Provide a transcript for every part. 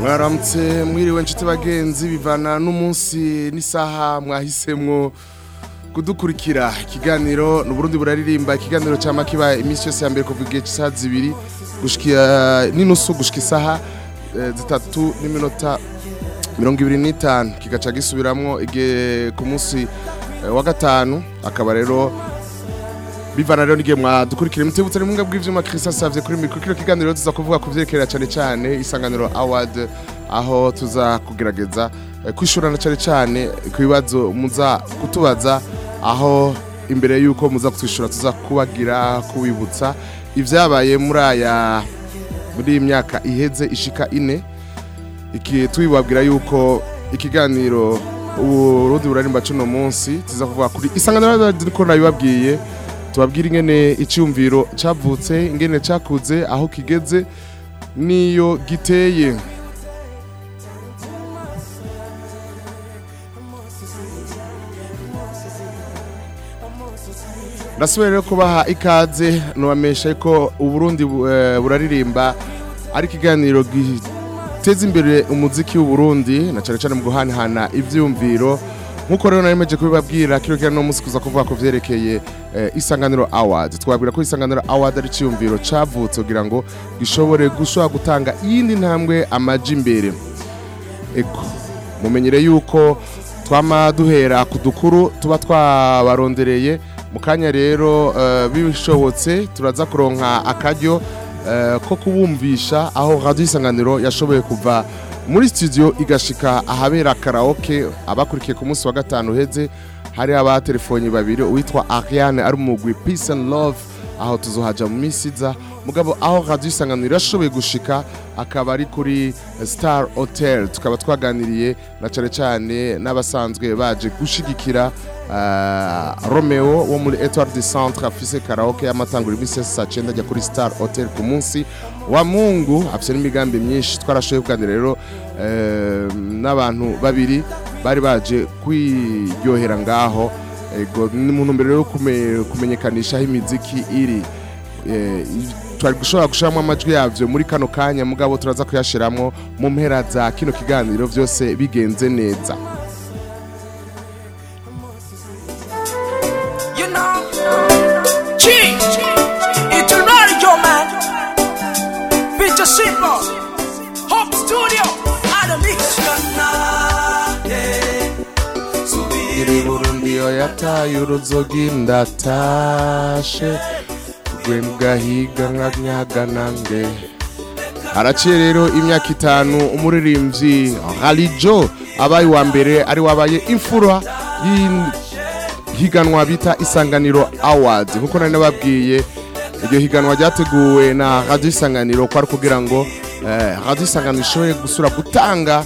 mwaramutse mwiriwe nshuti bagenzi bivana n'umunsi n'isaha mwahisemwo kudukurikira ikiganiro ni uburundi buraririmba ikiganiro cyama kiba iminsi yose ya mbere kuva igihe cy'isaha zibiri gushika n'inusu gushika isaha eh, zitatu n'iminota mirongo ibiri n'itanu. Kigaca gisubiramwo igihe ku munsi eh, wa gatanu. Akaba rero bivana rero n'igihe mwadukurikira. Mutibutse n'ubunga bw'ivyuma Christian Savye kuri mikro. Kiganiro tuza kuvuga ku vyerekera cyane cyane isanganiro award aho tuza kugerageza eh, kwishurana cyane cyane ku bibazo muza kutubaza. Aho imbere yuko muza kutwishura tuza kubagira kubibutsa ivyabaye muri aya muri iyi myaka iheze ishika ine tubibabwira yuko ikiganiro urundi burarimba cuno munsi tuza kuvuga kuri isanganiro niko nabibabwiye tubabwira ingene icyumviro cyavutse ingene cyakuze aho kigeze n'iyo giteye. Rero kubaha ikaze nubamesha ko uburundi bu- eh, buraririmba ari ikiganiro giteza imbere umuziki w'uburundi na cyane cyane mu guhanahana ibyumviro nk'uko rero naremeje kubibabwira kino kiganiro munsi kuza kuvuga ku vyerekeye eh, isanganiro award twabwira ko isanganiro award ari icyumviro cavutse kugira ngo gishobore gushobora gutanga iyindi ntambwe amaja imbere. Mumenyere yuko twama duhera ku dukuru tuba twabarondereye mu kanya rero eh, bishobotse turaza kuronka akaryo eh, ko kubumvisha aho radio isanganiro yashoboye kuva muri studio igashika ahabera karaoke abakurikiye ku munsi wa gatanu uheze hari abatelefoni babiri uwitwa Ariane ari umugwi Peace and Love aho tuzohaja mu minsi iza. Mugabo aho radio isanganiro yashoboye gushika akaba ari kuri Star Hotel. Tukaba twaganiriye na cyane cyane n'abasanzwe baje gushigikira uh, Romeo wo muri Etoile du Centre afise karaoke y'amatangura iminsi saa cyenda ajya kuri Star Hotel ku munsi wa Mungu. Afise n'imigambi myinshi. Twarashoboye kuganira rero eh, n'abantu babiri bari baje kwiryohera ngaho. Ni mu ntumbero yo kume- kumenyekanisha aho imiziki iri Eh, twari gushobora gushiramo amajwi yavyo muri kano kanya mugabo turaza kuyashiramwo mu mpera za kino kiganiro vyose bigenze neza. Iri burundi yo yataye uruzogi ndatashe gwe mugahiga nkanyaganange haraciye rero imyaka itanu umuririmbyi halijo abaye uwa mbere ari wabaye imfura y'ihiganwa bita isanganiro awards. Nkuko nari nababwiye iryo higanwa ryateguwe na radio isanganiro kwari kugira ngo eh, radio isanganiro ishobore gusura gutanga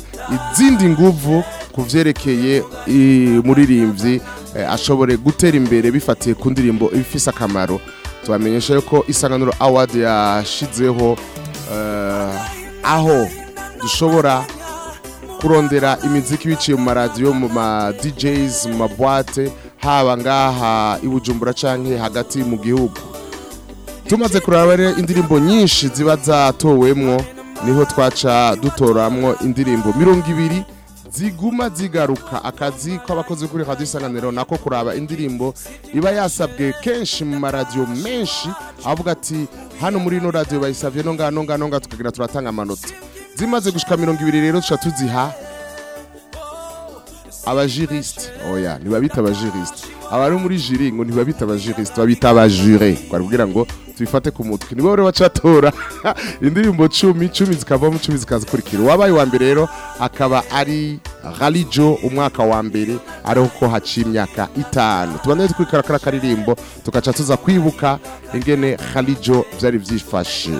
izindi nguvu ku vyerekeye i- umuririmbyi eh, ashobore gutera imbere bifatiye ku ndirimbo ifise akamaro. Tubamenyesha yuko isanganiro award yashizeho eh, aho dushobora kurondera imiziki biciye mu maradiyo mu ma DJs mu mabwate haba ngaha i Bujumbura canke hagati mu gihugu. Tumaze kuraba indirimbo nyinshi ziba zatowemwo ni ho twaca dutoramwo indirimbo mirongo ibiri ziguma zigaruka. Akazi k'abakozi kuri radio isanganiro nako kuraba indirimbo iba yasabwe kenshi mu maradiyo menshi avuga ati hano muri ino radio bayisavye no ngaha no ngaha no ngaha tukagira turatanga amanota. Zimaze gushika mirongo ibiri rero tuca tuziha abajuriste. Oya ntibabita abajuriste abari muri juri ngo ntibabita abajuriste babita abajure kwari kugira ngo tubifate ku mutwe. Nibo rero bacatora indirimbo cumi cumi zikavamo cumi zikazikurikira. Uwabaye uwa mbere rero akaba ari ralijo umwaka wa mbere ariho ko haciye imyaka itanu. Tubandane dukurikira kara karirimbo tugaca tuza kwibuka ingene ralijo vyari vyifashe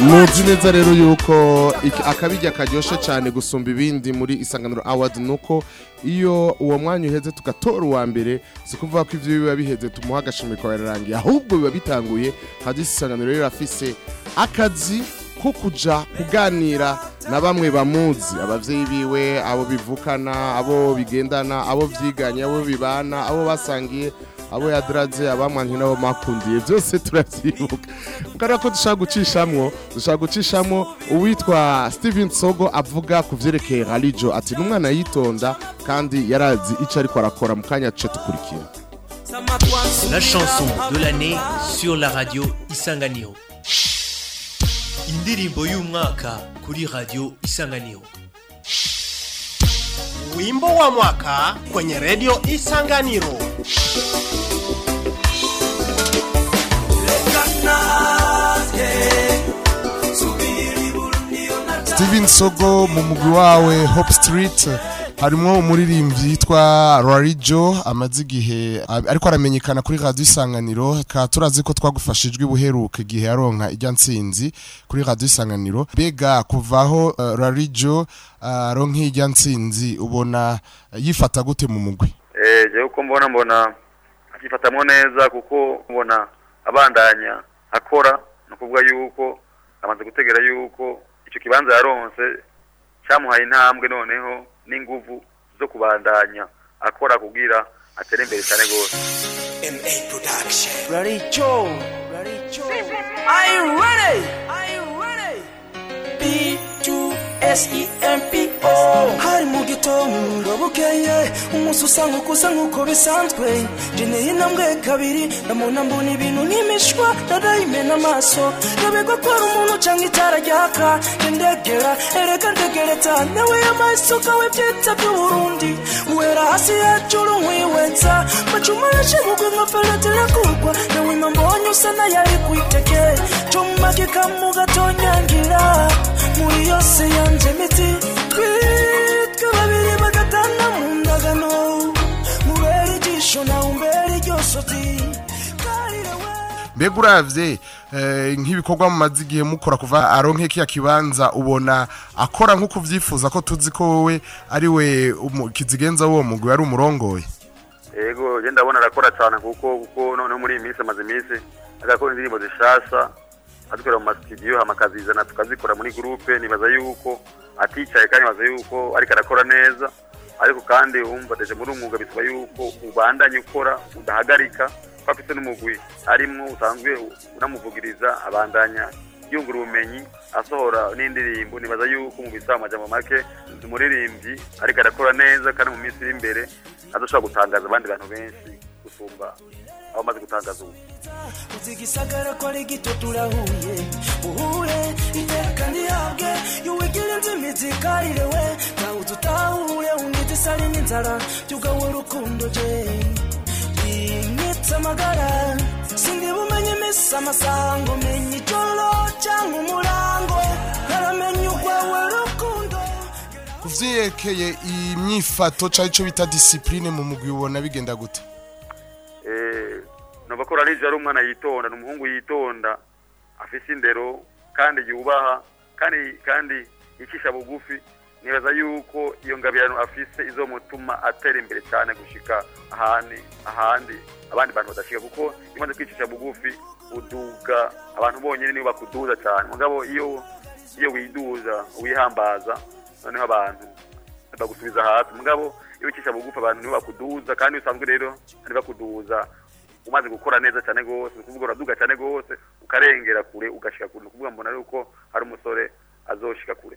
muzi neza rero yuko akabirya karyoshe cyane gusumba ibindi muri isanganiro award nuko iyo uwo mwanya uheze tugatora uwa mbere si kuvuga ko ibyo biba biheze tumuha agashimwe kwa yararangiye ahubwo biba bitanguye hadisi isanganiro rero afise akazi ko kuja kuganira na bamwe bamuzi. Abavyeyi biwe abo bivukana abo bigendana abo vyiganye abo bibana abo basangiye. Abo yadaraze abamwanyi nabo makundiye byose turavyibuka mukara ko dushaka gucishamwo dushaka gucishamwo uwitwa Steven Sogo avuga ku vyerekeye Ralijo ati n'umwana yitonda kandi yarazi ico ariko arakora mu kanya ce tukurikira La chanson de l'année sur la radio Isanganiro. Indirimbo y'umwaka kuri radio Isanganiro. Wimbo wa mwaka kwenye redio Isanganiro. Steven Sogo mu mugwi wawe Hope Street. Harimo umuririmbyi yitwa Rarijo amaze igihe ariko aramenyekana kuri radio Isanganiro. Turazi ko twagufashijwe buheruka igihe yaronka ijya ntsinzi kuri radio Isanganiro. Bega kuvaho uh, Rarijo aronka ijya ntsinzi ubona yifata gute mu mugwi? Eh, jewe uko mbona mbona akifatamwo neza kuko mbona abandanya akora ni ukuvuga yuko amaze gutegera yuko icyo kibanza yaronse cyamuhaye intambwe noneho n'inguvu zo kubandanya akora kugira atere imbere cyane rwose. Ready, Hari mu gitondo bukeye umunsi usa nk'uko usa nk'uko bisanzwe. Jeneye intambwe kabiri ndamuna mbona ibintu nk'imishwa narayimena amaso. Ndabegwa ko ari umuntu cyangwa itara ryaka ndegera ereka ndegereta nawe y'amasuka we byitsa by'uburundi. Wera hasi yacuru nkwiwetsa macuma yashimugwe nka feretire kugwa nawe mbonye usa n'ayari kwiteke cuma kikamu gatonyangira muri yose yanje miti mbega uravye eh, nk'ibikorwa mumaze igihe mukora kuva aronke kiya kibanza ubona akora nk'uko uvyifuza ko tuzi ko wowe ari we kizigenza w'uwo mugwi ari umurongoye. Yego je ndabona arakora cyane kuko kuko noneho muri iyi minsi amaze iminsi agakora indirimbo zishasha adukorera mu masitudiyo hama akazizana tukazikora muri gurupe nibaza yuko aticaye kandi nibaza yuko ariko arakora neza ariko kandi wumva deje muri umwuga bisaba yuko ubandanye ukora udahagarika ko afite n'umugwi arimwo usanzwe unamuvugiriza abandanya yungura ubumenyi asohora n'indirimbo. Nibaza yuko mu bisaba amajambo make umuririmbyi ariko arakora neza kandi mu minsi iri imbere azoshobora gutangaza abandi bantu benshi gusumba abo amaze gutangaza ubu. Igisagara ko ari gito turahuye. Uhure iteka ndihabwe yuwigire imvimizi karirewe nawe tutahure unite isari n'inzara. Byugawe urukundo je. Yinkitse amagara sindi bumenye imisi amasango menya ijoro cyangwa umurango ntaramenya urwawe rukundo kuvyerekeye imyifato cari ico bita discipline mu mugwi ubona bigenda gute? Eh, nova ko rarije ari umwana yitonda ni umuhungu yitonda afise indero kandi yubaha kandi kandi yicisha bugufi. Nibaza yuko iyo ngabirano afise izomutuma atera imbere cyane gushika ahandi ahandi abandi bantu badashika kuko imaze kwicisha bugufi uduga abantu bonyine nibo bakuduza cyane mugabo iyo iyo widuza wihambaza noneho abantu bagusubiza hasi. Mugabo iyo ucisha bugufi abantu nibo bakuduza kandi usanzwe rero ari bakuduza umaze gukora neza cyane rwose ni ukuvuga uraduga cyane rwose ukarengera kure ugashika kure. Ni ukuvuga mbona yuko hari umusore azoshika kure.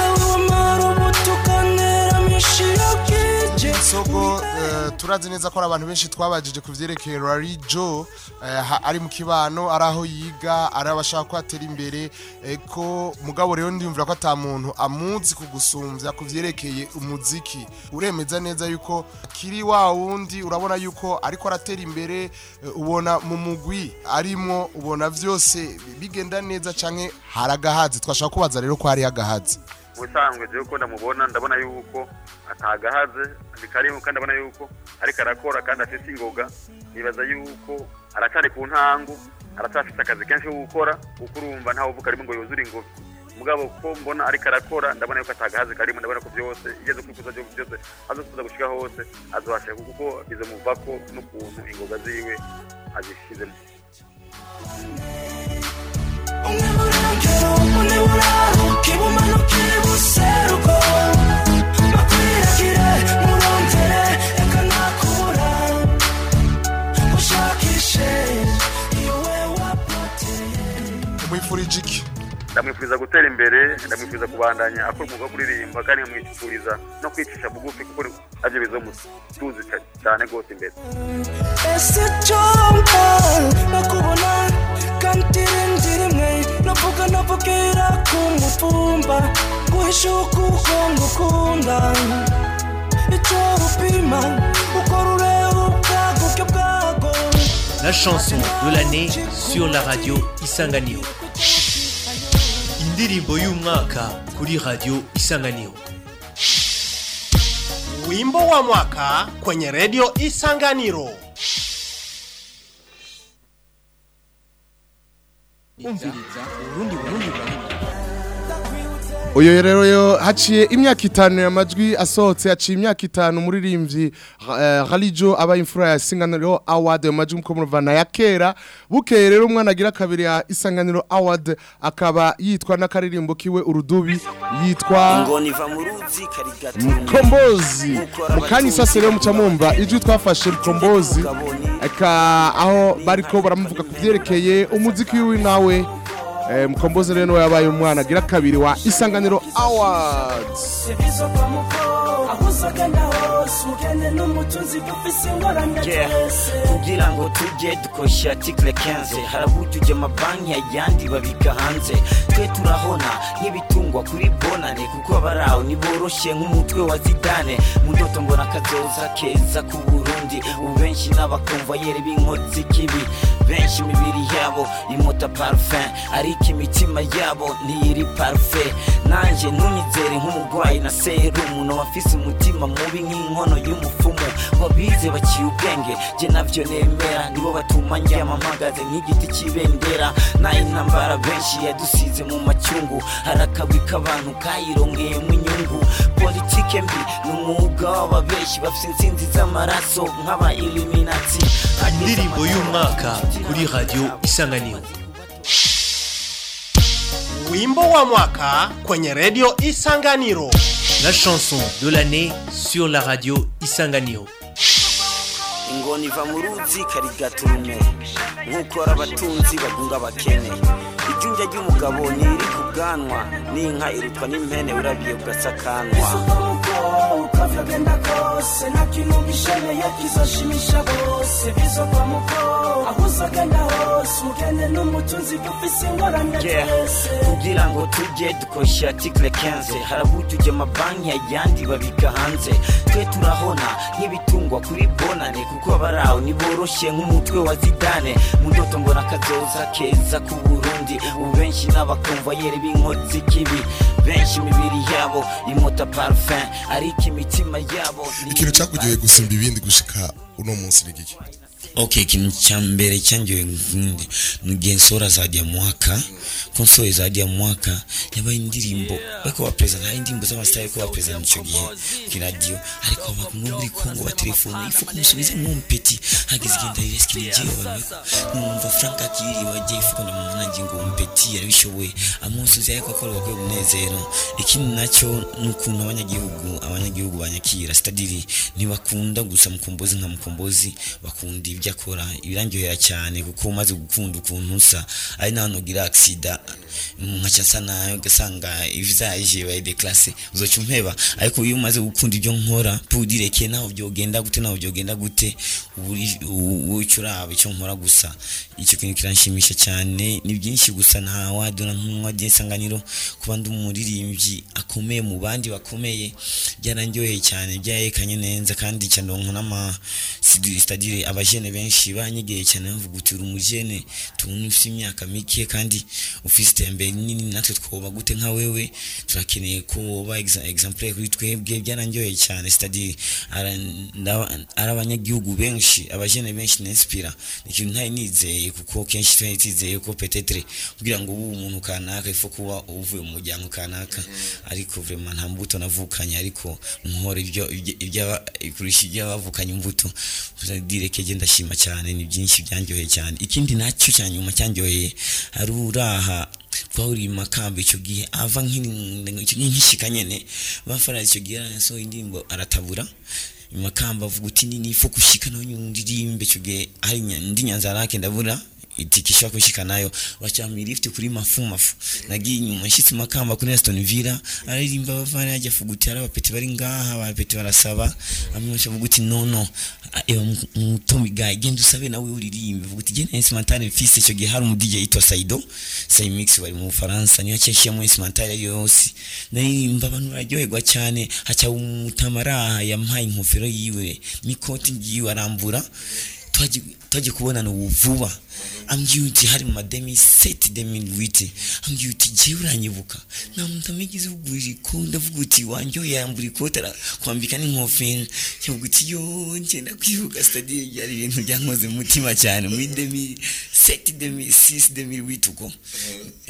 turazi neza ko ari abantu benshi twabajije ku vyerekeye Rari Joe eh, ari mu kibano ari aho yiga ari abashaka ko atera imbere. Eh, ko mugabo rero ndiyumvira ko ata muntu amuzi kugusumvya ku vyerekeye umuziki. Uremeza neza yuko kiri wa wundi urabona yuko ariko aratera imbere eh, ubona mu mugwi arimo ubona vyose bigenda neza canke hari agahazi. Twashaka kubaza rero ko hari agahazi. Mu bisanzwe jewe ko ndamubona ndabona yuko atagahaze bikariho kandi ndabona yuko ariko arakora kandi afite ingoga. Nibaza yuko aracyari ku ntangu aracyafite akazi kenshi ko gukora kuko urumva ntawe uvuga arimo ngo yuzure ingoga. Mugabo ko mbona ariko arakora ndabona yuko atagahaze karimo ndabona ko byose igeze kwikuza byo byose azokuza gushika hose azohashaka kuko bizomuvako n'ukuntu ingoga ziwe azishizemo ndamwifuriza gutera imbere ndamwifuriza kubandanya akora umwuga wo kuririmba kandi nkamwifuriza no kwicisha bugufi kuko nabyo bizomutuzi ca- cyane rwose imbere. Ese cyompa nakubona kandirindi rimwe navuga navugira ku mupfumba guhisha ukuko ngukunda. Icyo upima uko rureba ubwaguke bwago. La chanson de l'année sur la radio Isanganiro. Indirimbo y'umwaka kuri radio Isanganiro. Wimbo wa mwaka kwenye radio Isanganiro. Uyu rero yo haciye imyaka itanu amajwi asohotse haciye imyaka itanu umuririmbyi eh, Halijo aba imfura ya Isanganiro Award mu majwi muko muruvana ya kera. Bukeye rero umwana agira kabiri ya Isanganiro Award akaba yitwa n'akaririmbo kiwe urudubi yitwa iva mu mu kanya isase rero muca mumva ijwi twafashe Mkombozi eka aho bariko baramuvuga ku vyerekeye umuziki wiwe nawe. Eh, Mkombozi rero ni we yabaye umwana. Agira kabiri wa Isanganiro Awards. Hose ugende n'umutunzi dufise ingorane twese. Kugira ngo tujye dukoresha article 15 haraburyo ujya amabanki ayandi babika hanze. Twe turahona nk'ibitungwa kuri bonane kuko abaraho niboroshye nk'umutwe wa zidane. Mu ndoto mbona akazoza keza ku burundi. Ubu benshi n'abakomvayeri b'inkozi kibi. Benshi imibiri yabo imota parfum ariko imitima yabo ntiyiri parfait. Nanjye ntunyizere nk'umurwayi na serumu no wafise umutima mubi nk'inkono y'umufumu. Wabize baciye ubwenge jye navyo nemera. Nibo batuma ndyama mpagaze nk'igiti c'ibendera na yo intambara benshi yadusize mu macyungu hari akagwi k'abantu kayirongeyemo inyungu politike mbi ni umwuga w'ababeshi bafise intsinzi z'amaraso nk'aba iliminati Indirimbo y'umwaka kuri radio Isanganiro. Wimbo wa mwaka kwenye redio Isanganiro. La chanson de l'année sur la radio Isanganiro. ingona iva mu ruzi karigaturume nk'uko ari abatunzi bagunga abakene. Ijunja ry'umugabo ntiri ku bwanwa. N'inka irutwa n'impene urabiye ugasakanwa ukavagenda kose nta kintu gisheneye kizoshimisha bose. Bizova muko aho uzagenda hose. Ugende n'umutunzi dufise ingorane twese. Kugira ngo tujye dukoresha article 15 haraburyo ujya amabanki ayandi babika hanze. Twe turahona nk'ibitungwa kuri bonane kuko abaraho niboroshye nk'umutwe wa zidane. Mu ndoto mbona akazoza keza ku burundi. Ubu benshi n'abakomvayeri b'inkozi kibi. Benshi imibiri yabo imota parfum. Ariko imitima yabo ikintu cyakugiye gusumba ibindi gushika uno munsi ni giki? Okay, ikintu cha mbere cyangiwe ngensora zaidi ya mwaka konsoye zaidi ya mwaka yabaye indirimbo bako president hari indirimbo z'amasitari ko president ico gihe ku radio ariko abantu muri Kongo wa telefone ifu kumusubiza mu mpeti hageze igenda risk ni je abantu numva Frank akiri waje ifu ko ndamubona ngingo mpeti yarabishoboye amusubiza yako akora bakwe umunezero ikindi nacyo nukuntu abanyagihugu abanyagihugu banyakira stadiri ntibakunda gusa mukombozi nka mukombozi bakunda ibyo akora birangyohera cyane kuko umaze gukunda ukuntu usa ari naho nugira agisida nkaca asa na yo ugasanga ibyaje baye de classe. Uzoca umpeba. Ariko iyo umaze gukunda ibyo nkora pudireke naho byogenda gute naho byogenda gute ubucyo uraba icyo nkora gusa. Icyo kintu kiranshimisha cyane ni byinshi gusa nta wadona nk'uwadiye isanganiro. Kuba ndi umuririmbyi akomeye mu bandi bakomeye byarangiye cyane byayekanye neza kandi cyandonka n'ama c'est-à-dire abajene benshi banyegeye cyane bavuga uti uri umujene tubona ufite imyaka mike kandi ufite iterambere nini natwe twoba gute nka wewe turakeneye ko woba exa- exemplaire kuri twebwe byarangiye cyane. Ndaba- ari abanyagihugu benshi abajene benshi ninspira ni ikintu ntari nizeye kuko kenshi twari twizeye ko petetre kugira ngo ube umuntu kanaka ifo kuba uvuye mu muryango kanaka. Ariko vraiment nta mbuto navukanye ariko nkora ibyo ibyo- iby'aba- kurusha iby'abavukanye imbuto. Direkeje ndashima cyane ni byinshi byanjyoheye cyane. Ikindi na cyo cya nyuma cyanjyoheye hari uraha twahuriye mu makamba icyo gihe ava nk'ini- icyo gihe nkishika nyene bafara icyo gihe arasohoye indirimbo aratabura. Makamba avuga uti nini ifo kushika na yo ndirimbe icyo gihe hari nya- ndi nyanzarake ndabura. Itike ishobora kushika na yo bacamira lift kuri mafu mafu nagiye inyuma nshitse makamba kuri Aston Villa. Aririmba bavana uti hari abapeti bari ngaha abapeti barasaba. Amwe avuga uti no no. Eba mutomi guy genda usabe nawe uririmbe. Avuga uti genda instrumental mfise icyo gihe. Hari umu DJ yitwa Saido. Saimix bari mu Faransa niyo cyashye mu instrumental yose. Naririmba abantu bararyoherwa cyane. Haca umutamara yampaye inkofero yiwe. N'ikoti ngiye arambura. Twaje twaje kubonana ubu vuba. Ambwiye uti hari mu mademi seti demi witi ambwiye uti jewe uranyibuka. Nta muntu amigeze kugurira ikote ndavuga uti wanjyoye yambura ikote kwambika n'inkofero. Yavuga uti yo ngenda kwibuka stadiyo byari ibintu byankoze mu mutima cyane. Muri demi seti demi sisi demi witi uko.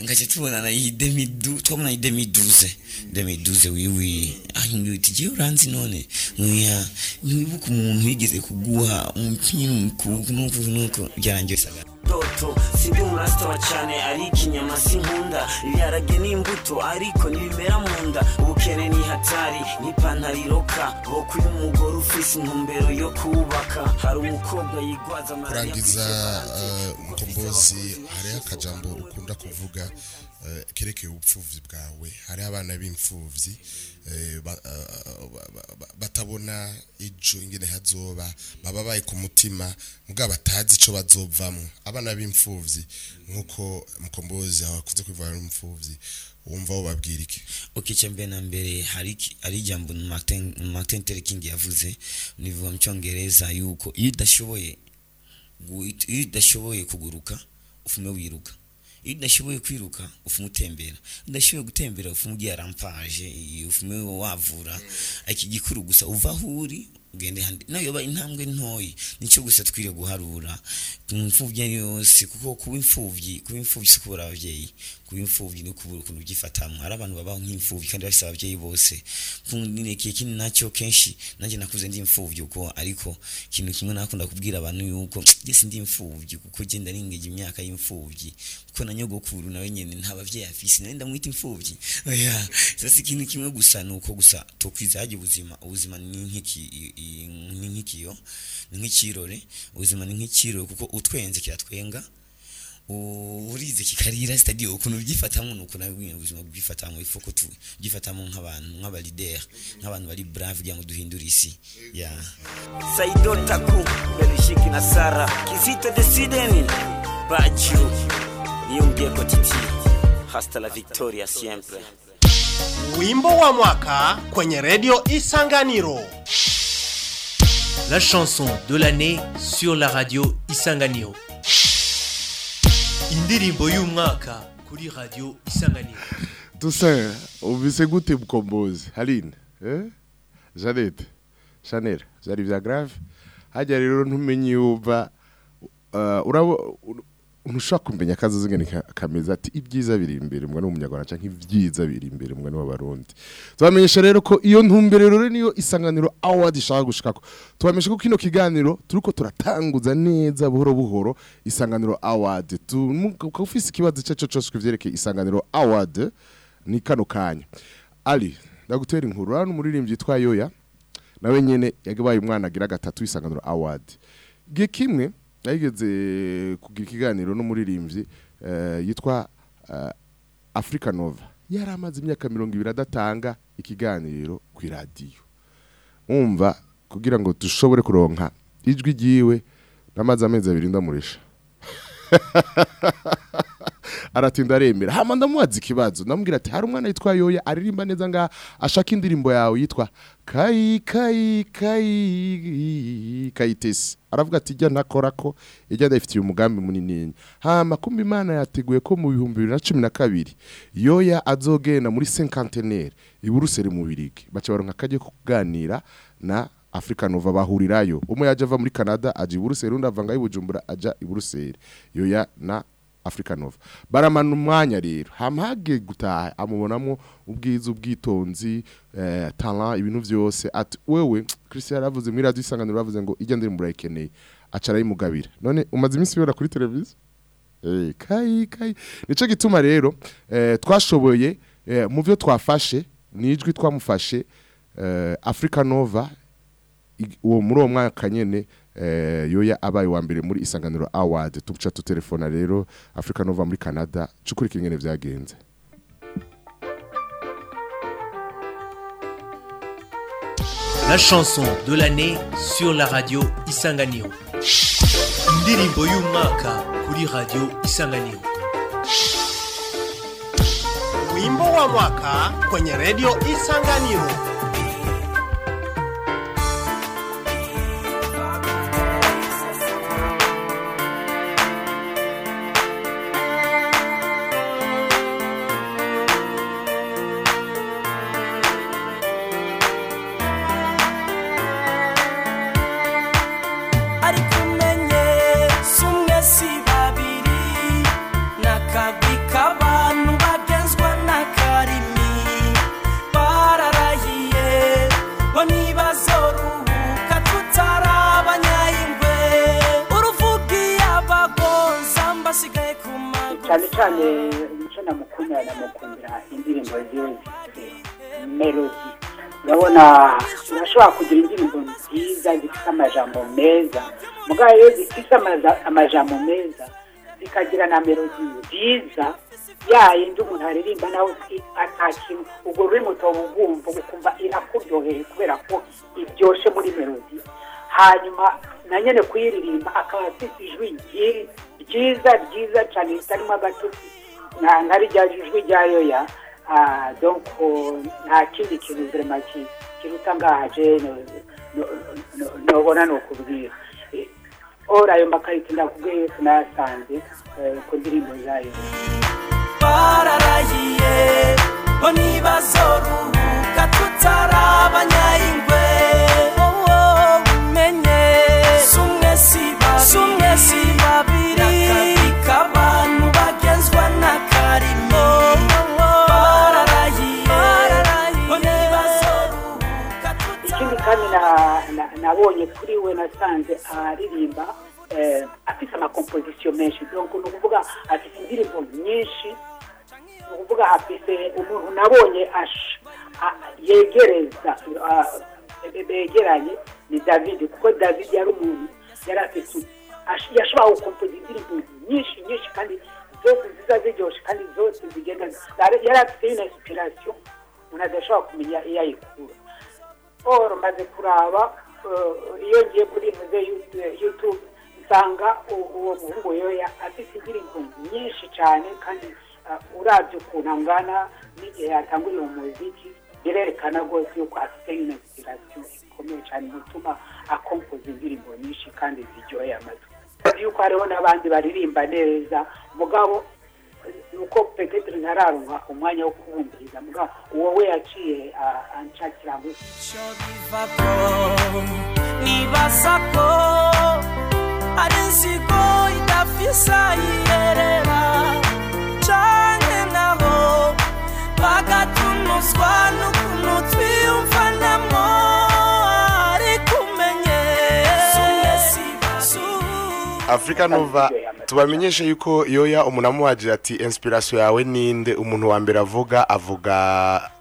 Ngaca tubonana iyi demi du twabona iyi demi duze demi duze wiwi ambwiye uti jewe uranzi none? Ntuya ntiwibuka umuntu wigeze kuguha umupira nuko nuko nuko byarangiye doto sindi umurasitwa cyane ariko inyama sinkunda. Ibiharage n'imbuto ariko ntibimera mu nda. Ubukene ni hatari nk'ipantaro iroka. Boko uyu mugore ufise intumbero yo kubaka. Hari umukobwa yigwaza kurangiza eh, mukombozi hariho akajambo ukunda kuvuga. eh, kerekeye ubupfuvyi bwawe. Hariho abana b'imfuvyi eh, eh, ba- ba- ba- batabona ejo ingene hazoba baba baye ku mutima mugabo batazi ico bazovamwo abana b'imfuvyi nk'uko mukombozi abakuze kwivana n'umfuvyi wumva wobabwira iki okay cyambere na mbere hari hari ijambo Martin Luther King yavuze nivuga mu cyongereza yuko iyo udashoboye iyo udashoboye kuguruka ufume wiruka. Iyo udashoboye kwiruka ufume utembera. Udashoboye gutembera ufume ugiye rampaje ufume wavura iki gikuru gusa. Uva aho uri ugende handi na yo intambwe ntoyi ni cyo gusa twiriye guharura. Imfubyi ari yose kuko kuba imfubyi kuba imfubyi si kubura ababyeyi. Kuba imfubyi no kubura ukuntu byifatamwe hari abantu babaho nk'imfubyi kandi bafite ababyeyi bose. Nirekeye kindi na cyo kenshi nanjye nakuze ndi imfubyi uko ariko ikintu kimwe nakunda kubwira abantu yuko jye ndi imfubyi? Kuko genda ringeje imyaka y'imfubyi. Kuko na nyogokuru nawe nyene nta bavyeyi afise. Nawe ndamwita imfubyi oya sasa ikintu kimwe gusa ni uko gusa tokwizaje ubuzima ubuzima ni nk'iki ni nk'ikiyo ni nk'ikirore. Ubuzima ni nk'ikirore kuko utwenze kiratwenga urize kikarira sitadiyo ukuntu byifatamo ukuntu abibwira ubuzima bwifatamo ifoko tu byifatamo nk'abantu nk'abalideri nk'abantu bari brave kugira ngo duhindure isi. Ya. Saido Taku Belishiki na Sara. Kizito Desideni Baju Niungie kwa titi Hasta la victoria siempre Wimbo wa mwaka kwenye redio Isanganiro. La chanson de l'année sur la radio Isanganiro. Indirimbo y'umwaka kuri radio Isanganiro. Toussaint, uvise gute mkombozi? Haline, eh? Janete, Chanel, zari vya grave? Hajya rero ntumenye yuva uh, ntushaka kumenya akazi kameze ati ibyiza biri imbere mwe n'umunyarwanda canke ibyiza biri imbere mwe n'abarundi. Tubamenyesha rero ko iyo ntumbero rero niyo isanganiro award ishaka gushikako. Tubamenyesha ko kino kiganiro turiko turatanguza neza buhoro buhoro isanganiro award. Ukaba ufise ikibazo cyo cyose kuvyerekeye isanganiro award ni kano kanya. Ali ndagutera inkuru hano umuririmbyi yitwa yoya nawe nyene yagabaye umwana agira gatatu isanganiro award. Igihe kimwe yageze kugira ikiganiro n'umuririmbyi eh, yitwa eh, Africa Nova. Yari amaze imyaka mirongo ibiri adatanga ikiganiro ku iradiyo. Umva kugira ngo dushobore kuronka ijwi ryiwe namaze amezi abiri ndamurisha. aratinda aremera hama ndamubaza ikibazo. Ndamubwira ati hari umwana yitwa yoya aririmba neza nga ashaka indirimbo yawe yitwa kayi kayi kayi kayitesi aravuga ati ijya ntakora ko ijya ndayifitiye umugambi munini. Hama kumva imana yateguye ko mu bihumbi bibiri na cumi na kabiri yoya azogenda muri senkanteneri i buruseli mu birigi baca baronka akajya ko kuganira na Africa Nova bahurirayo. Umwe yaje ava muri Canada aje i Buruseli undi ava ngaho i Bujumbura aja i Buruseli. Yoya na Africa Nova. Baramana umwanya rero. Hamage gutaha amubonamo ubwiza ubwitonzi eh, talent ibintu vyose ati wewe Christian yaravuze muri radio isanganiro bavuze ngo ijya ndirimbo urayikeneye. Acara yimugabira none umaze iminsi yora kuri televiziyo? Eh, kayi kayi nico gituma rero eh, twashoboye eh, mu byo twafashe nijwi twamufashe eh, Africa Nova uwo muri uwo mwaka nyene eh, yoya abaye wa mbere muri isanganiro award tuca tutelefona rero Africa Nova muri Canada cukurika ingene vyagenze La chanson de l'année sur la radio Isanganiro. Indirimbo y'umwaka kuri radio Isanganiro. Wimbo wa mwaka kwenye redio Isanganiro. Urashobora kugira indirimbo nziza zifite amajambo meza. Mugabo iyo zifite amajambo meza zikagira na melodi nziza. Ya yindi umuntu aririmba nawe atakintu ubwo rurimi utoba ubwumva ukumva irakuryoheye kubera ko iryoshe muri melodi hanyuma na nyine kuyiririmba akaba afite ijwi ryi- ryiza ryiza cyane ritarimo agatotsi nka rya jwi rya yoya nta kindi kintu ki- kiruta ngaha je no- no- no- nobona ni ukubwira Eh, ora ayo makarita ndakubwiye yose nayasanze eh, ku ndirimbo zayo bararahiye bo ntibazoruhuka tutarabanyayingwe wowo umenye si umwe si babiri nabonye kuri we nasanze aririmba eh, afite amakomposisiyo menshi. Ni ukuvuga afite indirimbo nyinshi ni ukuvuga afite umuntu nabonye yegereza be- begeranye ni david kuko david yari umuntu yari afite ash- yashobora gukompoza indirimbo nyinshi nyinshi kandi zose ziza ziryoshye kandi zose zigenda yari afite inspiration umuntu adashobora kumenya iyo ayikura. Or maze kuraba eh, iyo ngiye kuri muze youtube nsanga u- uwo muhungu yoya afite indirimbo nyinshi cyane kandi eh, urabye ukuntu angana n'igihe yatanguriye umuziki birerekana rwose yuko afite inspiration ikomeye cyane bituma akompoza indirimbo nyinshi kandi ziryoheye amatwi. Yuko hariho n'abandi baririmba neza mugabo nuko petetre ntararonka umwanya wo kubumviriza mugabo uwo we yaciye anshakira ngo nibaza ko ari inzigo idafise ayiyerera canke naho bagatunuzwa n'ukuntu twiyumvanamo ariko umenye Africa Nova tubamenyeshe yuko yoya umuntu amubagira ati inspiration yawe ninde umuntu wa mbere avuga avuga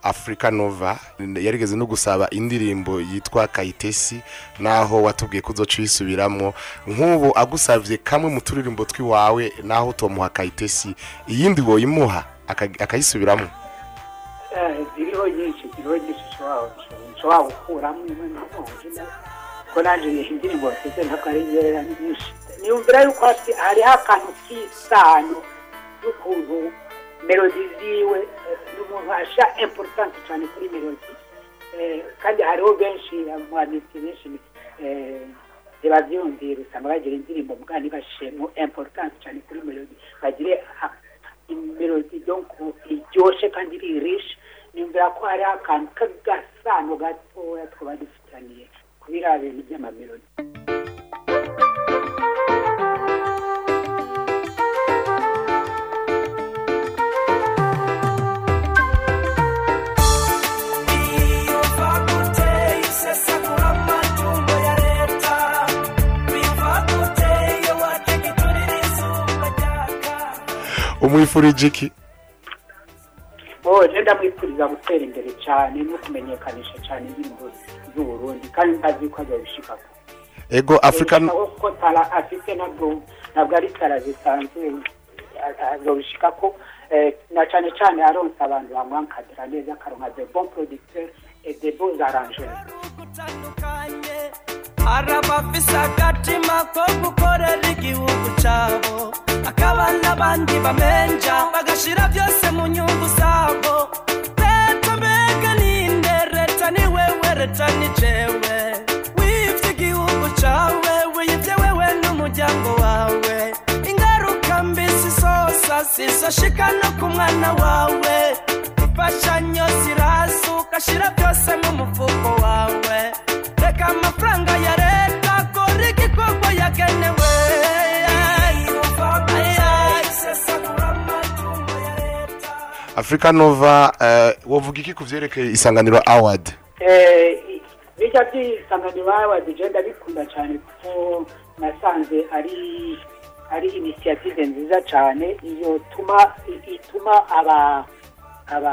Africa Nova. Yarigeze no gusaba indirimbo yitwa Kayitesi naho watubwiye ko uzoca uyisubiramwo nk'ubu agusavye kamwe mu turirimbo twiwawe naho utomuha Kayitesi iyindi woyimuha aka- akayisubiramwo Eh, ziriho nyinshi ziriho nyinshi ushobora gukuramo imwe n'amahujina ko nanjye indirimbo bafite ntabwo ari ni nyinshi. Niyumvira yuko hariho akantu k'isano y'ukuntu melodi ziwe eh, n'umuntu asha importance cyane kuri melodi Eh, kandi hariho benshi abanditsi benshi eh, ntibabyumvira usanga bagira indirimbo mbwa ntibashemo importance cyane kuri melodi bagire a- melodi donc iryoshe kandi iri riche nimvira ko hari akantu k'agasano gatoya twaba dufitaniye kuri biriya bintu by'amamelodi umwifurije iki oh genda mwifuriza gutera imbere cyane no kumenyekanisha cyane indirimbo z'uburundi kandi ntazi ko azabishikako ego African ko tara afite nabwo ntabwo ari tara zisanzwe. Azobishika ko eh, na cyane cyane aronsa abantu bamwankadira neza akaronka de bon producteur et de beaux arrangeurs. Hari abafise agatima ko gukorera igihugu cyabo. Hakaba n'abandi bamenja bagashira byose mu nyungu zabo. Leta mbega ninde leta ni wewe leta ni jewe. Igihugu cawe wiyivye wewe n'umuryango wawe. Ingaruka mbi zisosa zizoshika no ku mwana wawe. Imfashanyo ziraza ugashira byose mu mufuko wawe. Reka amafaranga ya leta kora igikorwa yagenewe. Africa Nova eh, wovuga iki kuvyerekeye isanganiro award? Eh, bijya by'isanganiro bawe digenda bikunda cyane kuko nasanze ari ari initiative nziza cyane. Iyo tuma ituma aba aba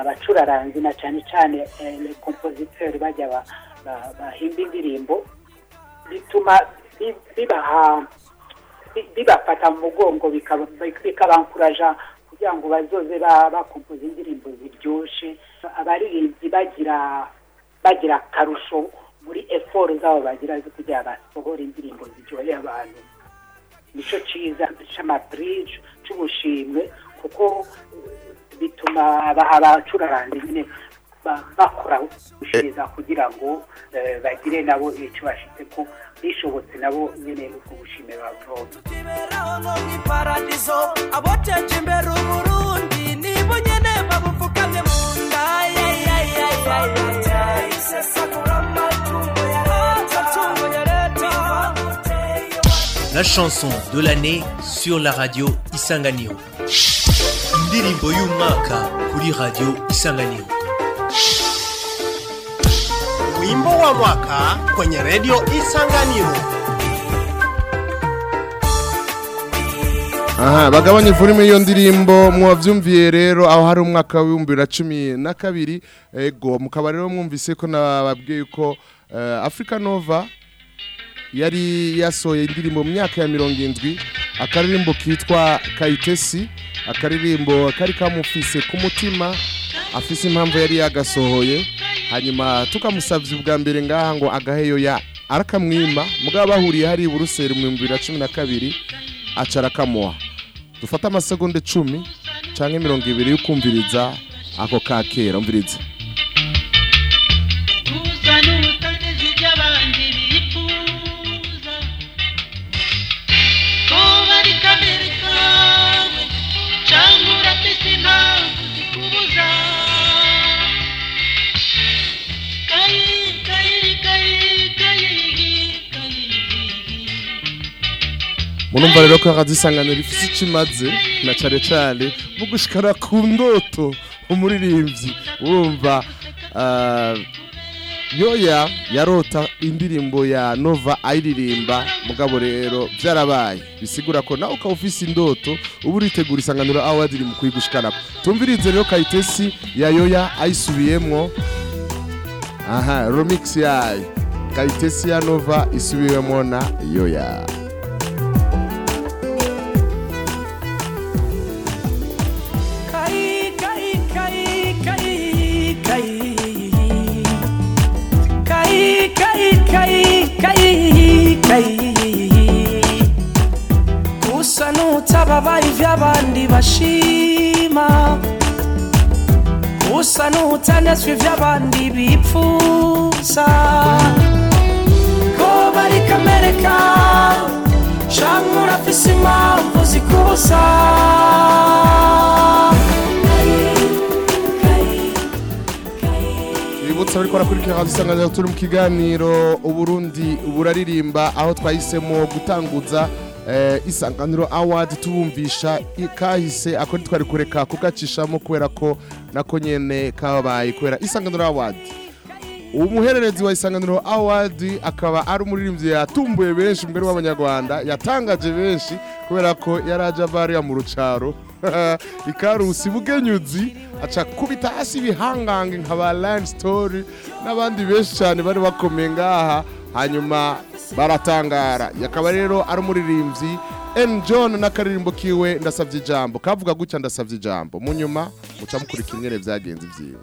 abacuraranzi na cyane cyane eh, les compositeurs bajya ba- ba- bahimba indirimbo bituma bi- bibaha bi- bibafata mu mugongo bikaba- bikabankuraja kugira ngo bazoze ba- bakompoza indirimbo ziryoshe. Abaririmbyi bagira bagira akarusho muri effort zabo bagira zo kugira basohora indirimbo ziryoheye abantu. Nico ciza c'amabridge c'ubushimwe kuko bituma aba- abacuraranzi nyine ba- bakora gushiriza kugira ngo eh, bagire nabo icyo bashitse ko bishobotse nabo nyine ubwo bushime baburonka Tiberaho no mw'iparadizo aboteje imbere uburundi nibo nyene babupfukamye La chanson de l'année sur la radio Isanganiro. Indirimbo y'umwaka kuri radio Isanganiro. Wimbo wa mwaka kwenye redio Isanganiro. aha bagabanya volume y'iyo ndirimbo mwabyumviye rero aho hari umwaka w'ibihumbi bibiri na cumi na kabiri ego mukaba rero mwumvise ko nababwiye ko eh, Africa Nova yari yasohoye indirimbo mu myaka ya mirongo indwi akaririmbo kitwa kayitesi akaririmbo kari kamufise ku mutima afise impamvu yari yagasohoye. Hanyuma tukamusabye ubwa mbere ngaha ngo agaheyo ya arakamwima mugabo bahuriye hari i buruseli mu bihumbi bibiri na cumi na kabiri aca arakamuha. Dufate amasegonda icumi cyangwa mirongo ibiri yo kumviriza ako ka kera umviriza murumva rero ko akazisanganiro rifite icyo imaze. Na cyane cyane mu gushikara ku ndoto umuririmbyi. Urumva ah, yoya yarota indirimbo ya nova ayiririmba. Mugabo rero byarabaye. Bisigura ko nawe ukaba ufise indoto uba uritegura isanganiro award iri mu kuyigushikanako tumvirize rero kayitesi ya yoya ayisubiyemwo aha remix yayo. Kayitesi ya nova isubiwemo na yoya. Kai, kai, kai, kai. Gusa n'utababaye ivy'abandi bashima Gusa n'utanezwe ivy'abandi bipfuza Ko bari kamere kawe Canke urafise impamvu zikubuza Ibutsa bariko barakurikira radio isanganiro turi mu kiganiro uburundi buraririmba aho twahisemo gutanguza eh, isanganiro award tubumvisha ikahise ako ntitwari kureka kugacishamo kubera ko nako nyene kabaye kubera isanganiro award. Umuhererezi wa isanganiro award akaba ari umuririmbyi yatumbuye benshi mbere w'abanyarwanda yatangaje benshi kubera ko yaraje avariya mu rucaro. ikarusi bugenyuzi aca kubita hasi ibihangange nka ba line story n'abandi benshi cyane bari bakomeye ngaha hanyuma baratangara. Yakaba rero ari umuririmbyi N. John n'akaririmbo kiwe ndasavye ijambo. Kavuga gutya ndasavye ijambo. Mu nyuma muca mukurikira ingene vyagenze vyiwe.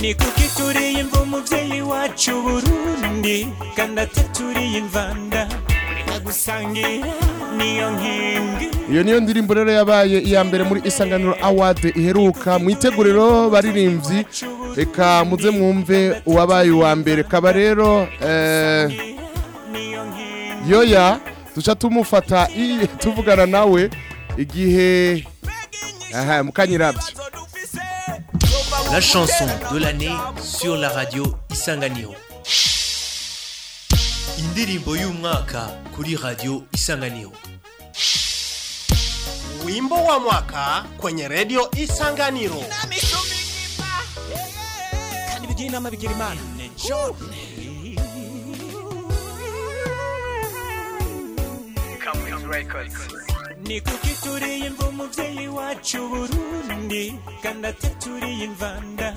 Ni kuki turiyumva umubyeyi wacu burundi? Kandi ataturiye imvanda nagusangira niyo nkingi. Iyo niyo ndirimbo rero yabaye iya mbere muri isanganiro award iheruka. Mu iteguriro baririmbyi reka muze mwumve uwabaye uwa mbere. Kaba rero eh, yoya duca tumufata tuvugana nawe igihe aha mukanyirabyo La chanson de l'année sur la radio Isanganiro. Indirimbo y'umwaka kuri radio Isanganiro. Wimbo wa mwaka kwenye radio Isanganiro. kandi bigira imana John ni kuki turiyumva umubyeyi wacu burundi kandi ataturiye imvanda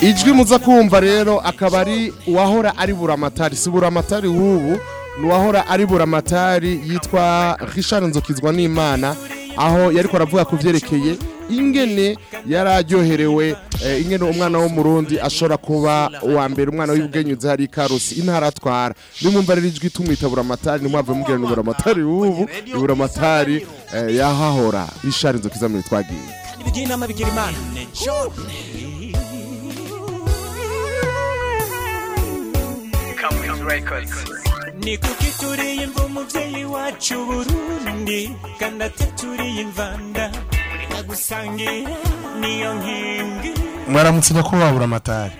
ijwi muza kumva rero akaba ari uwahora ari buramatari. Si buramatari w'ubu ni uwahora ari buramatari yitwa Richard nzokizwa n'imana. Aho yari aravuga ku byerekeye ingene yari aryoherewe eh, ingene umwana w'umurundi ashobora kuba uwa mbere umwana w'ubwenyuzi hari ikarusi intara atwara. Nimwumva rero ijwi tumwita buramatari nimwave mubwira ni buramatari w'ubu ni buramatari eh, yahahora. Richard nzokiza muri twagiye. Kandi ni kuki turiyumva umubyeyi wacu burundi kandi ataturiye imvanda nagusangira niyo nkingi. Mwaramutse nyakubahwa buramatari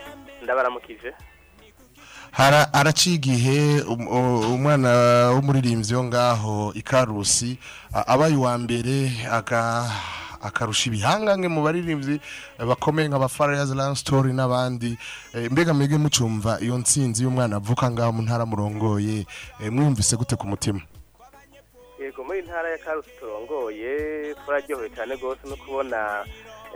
ndabaramukije Hara- araciye igihe um- umwana w'umuririmbyi wo ngaho ikarusi abaye uwa mbere aka- akarusha ibihangange mu baririmbyi bakomeye nka ba Farious Land Story n'abandi. Eh, mbega mwebwe mucumva iyo ntsinzi y'umwana avuka ngaho mu ntara murongoye. Eh, mwumvise gute ku mutima? Yego muri ntara ya karusi turongoye twararyohewe cyane rwose no kubona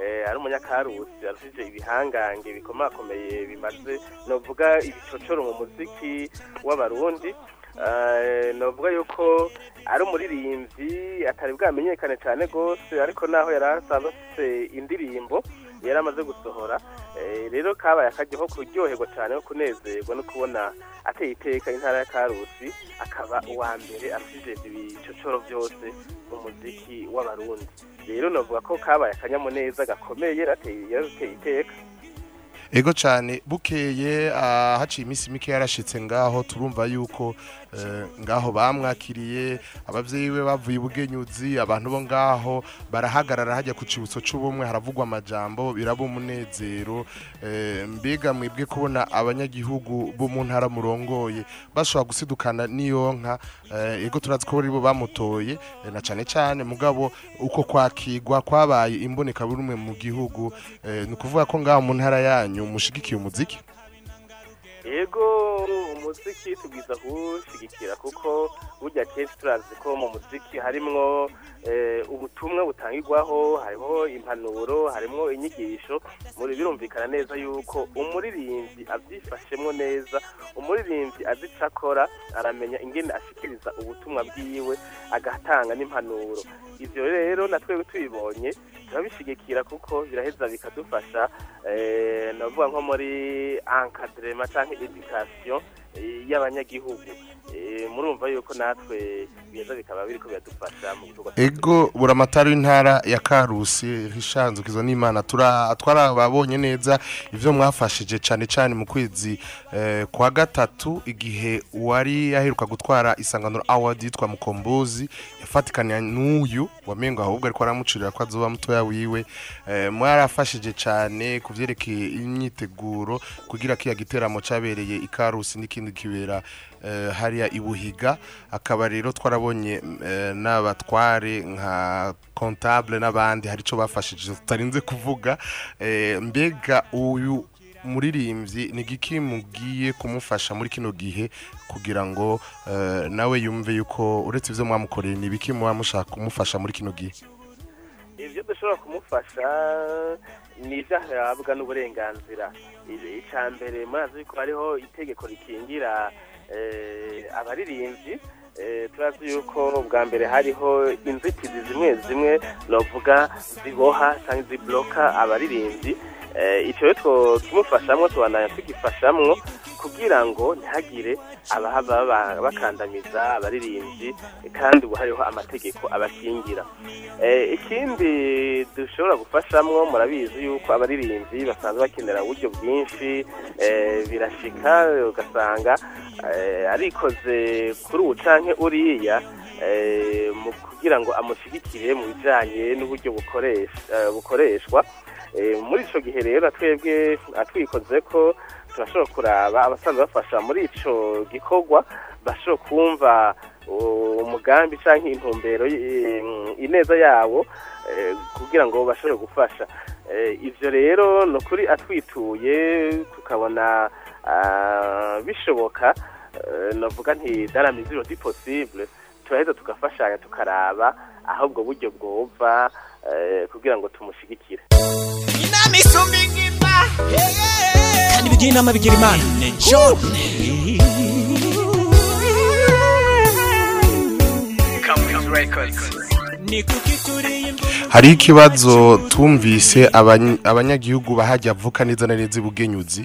eh, ari umunyakarusi arufije ibihangange bikomakomeye bimaze novuga ibicocoro mu muziki w'abarundi. Eh, novuga yuko ari umuririmbyi atari bwamenyekane cyane rwose ariko naho yari asanzwe afite indirimbo yari amaze gusohora. Eh, rero kabaye akaryoho kuryoherwa cyane no kunezerwa no kubona ateye iteka intara ya karusi akaba uwa mbere afite ibicocoro byose mu muziki w'abarundi. Rero navuga ko kabaye akanyamuneza gakomeye yarateye iteka. Ego cyane bukeye ah, haciye iminsi mike yarashitse ngaho turumva yuko ngaho bamwakiriye abavyeyi be bavuye ibugenyuzi abantu bo ngaho barahagarara hajya ku cibutso c'ubumwe haravugwa amajambo biraba umunezero. Eh, mbega mwebwe kubona abanyagihugu bo mu ntara murongoye bashobora gusidukana n'iyo nka. Eh, ego turazi ko ari bo bamutoye eh, na cane cane mugabo uko kwakigwa kwabaye imboneka buri umwe mu gihugu. Eh, ni ukuvuga ko ngaho mu ntara yanyu mushigikiye umuziki? Yego umuziki tubwiza kuwushyigikira kuko burya kenshi turazi ko mu muziki harimwo eh, ubutumwa butangirwaho harimo impanuro harimo inyigisho. Muri birumvikana neza yuko umuririmbyi abyifashemo neza umuririmbyi azi icyo akora aramenya ingene ashikiriza ubutumwa bwiwe agatanga n'impanuro. Ivyo rero na twebwe tubibonye turabishigikira kuko biraheza bikadufasha eh, navuga nko muri canke education eh, y'abanyagihugu. Eh, murumva yuko natwe biza bikaba biriko biradufasha mu gikorwa ego buramatari w'intara ya karusi rishanzukizwa n'imana. Tura twarababonye neza ivyo mwafashije cane cane mu kwezi eh, kwa gatatu igihe wari yaheruka gutwara isanganiro award yitwa mukombozi yafatikanya n'uyu wamengo ahubwo ariko aramucirira ko azoba mutoya wiwe. Eh, mwarafashije cane kuvyerekeye imyiteguro kugira kiya giteramo cabereye ikarusi n'ikindi kibera eh, hariya ibuhiga akaba rero twarabonye eh, n'abatware nka comptable n'abandi hari ico bafashije tutarinze kuvuga. Eh, mbega uyu muririmbyi ni giki mugiye kumufasha muri kino gihe kugira ngo nawe yumve yuko uretse ivyo mwamukoreye ni biki muba mushaka kumufasha muri kino gihe? Ivyo dushobora kumufasha ni ivyo ahabwa n'uburenganzira. Icya mbere murazi ko hariho itegeko rikingira eh, abaririmbyi. Eh, turazi yuko bwa mbere hariho inzitizi zimwe zimwe novuga ziboha cyangwa zibloka abaririmbyi. Eh, ico rero two kimufashamwo tubandanya tugifashamwo kugira ngo ntihagire abahava ba- bakandamiza abaririmbyi kandi ubu hariho amategeko abakingira Eh, ikindi dushobora gufashamwo murabizi yuko abaririmbyi basanzwe bakenera uburyo bwinshi eh, birashika ugasanga arikoze kuri ubu canke uriya mu kugira ngo amushigikire mu bijanye n'uburyo bukoreshwa. Muri ico gihe rero twebwe atwikoze ko turashobora kuraba abasanzwe bafasha muri ico gikorwa bashobora kumva umugambi canke intumbero ineza yabo eh, kugira ngo bashobore gufasha. Eh, ivyo rero ni ukuri atwituye tukabona ah, bishoboka eh, navuga nti daramiziro di possible turaheza tugafashanya tukaraba aho ubwo buryo eh, kugira ngo tumushigikire inama isumba ingimba kandi bigira inama bigira imana john hari ikibazo tumvise abany- abanyagihugu bahajya avuka neza na neza ibugenyuzi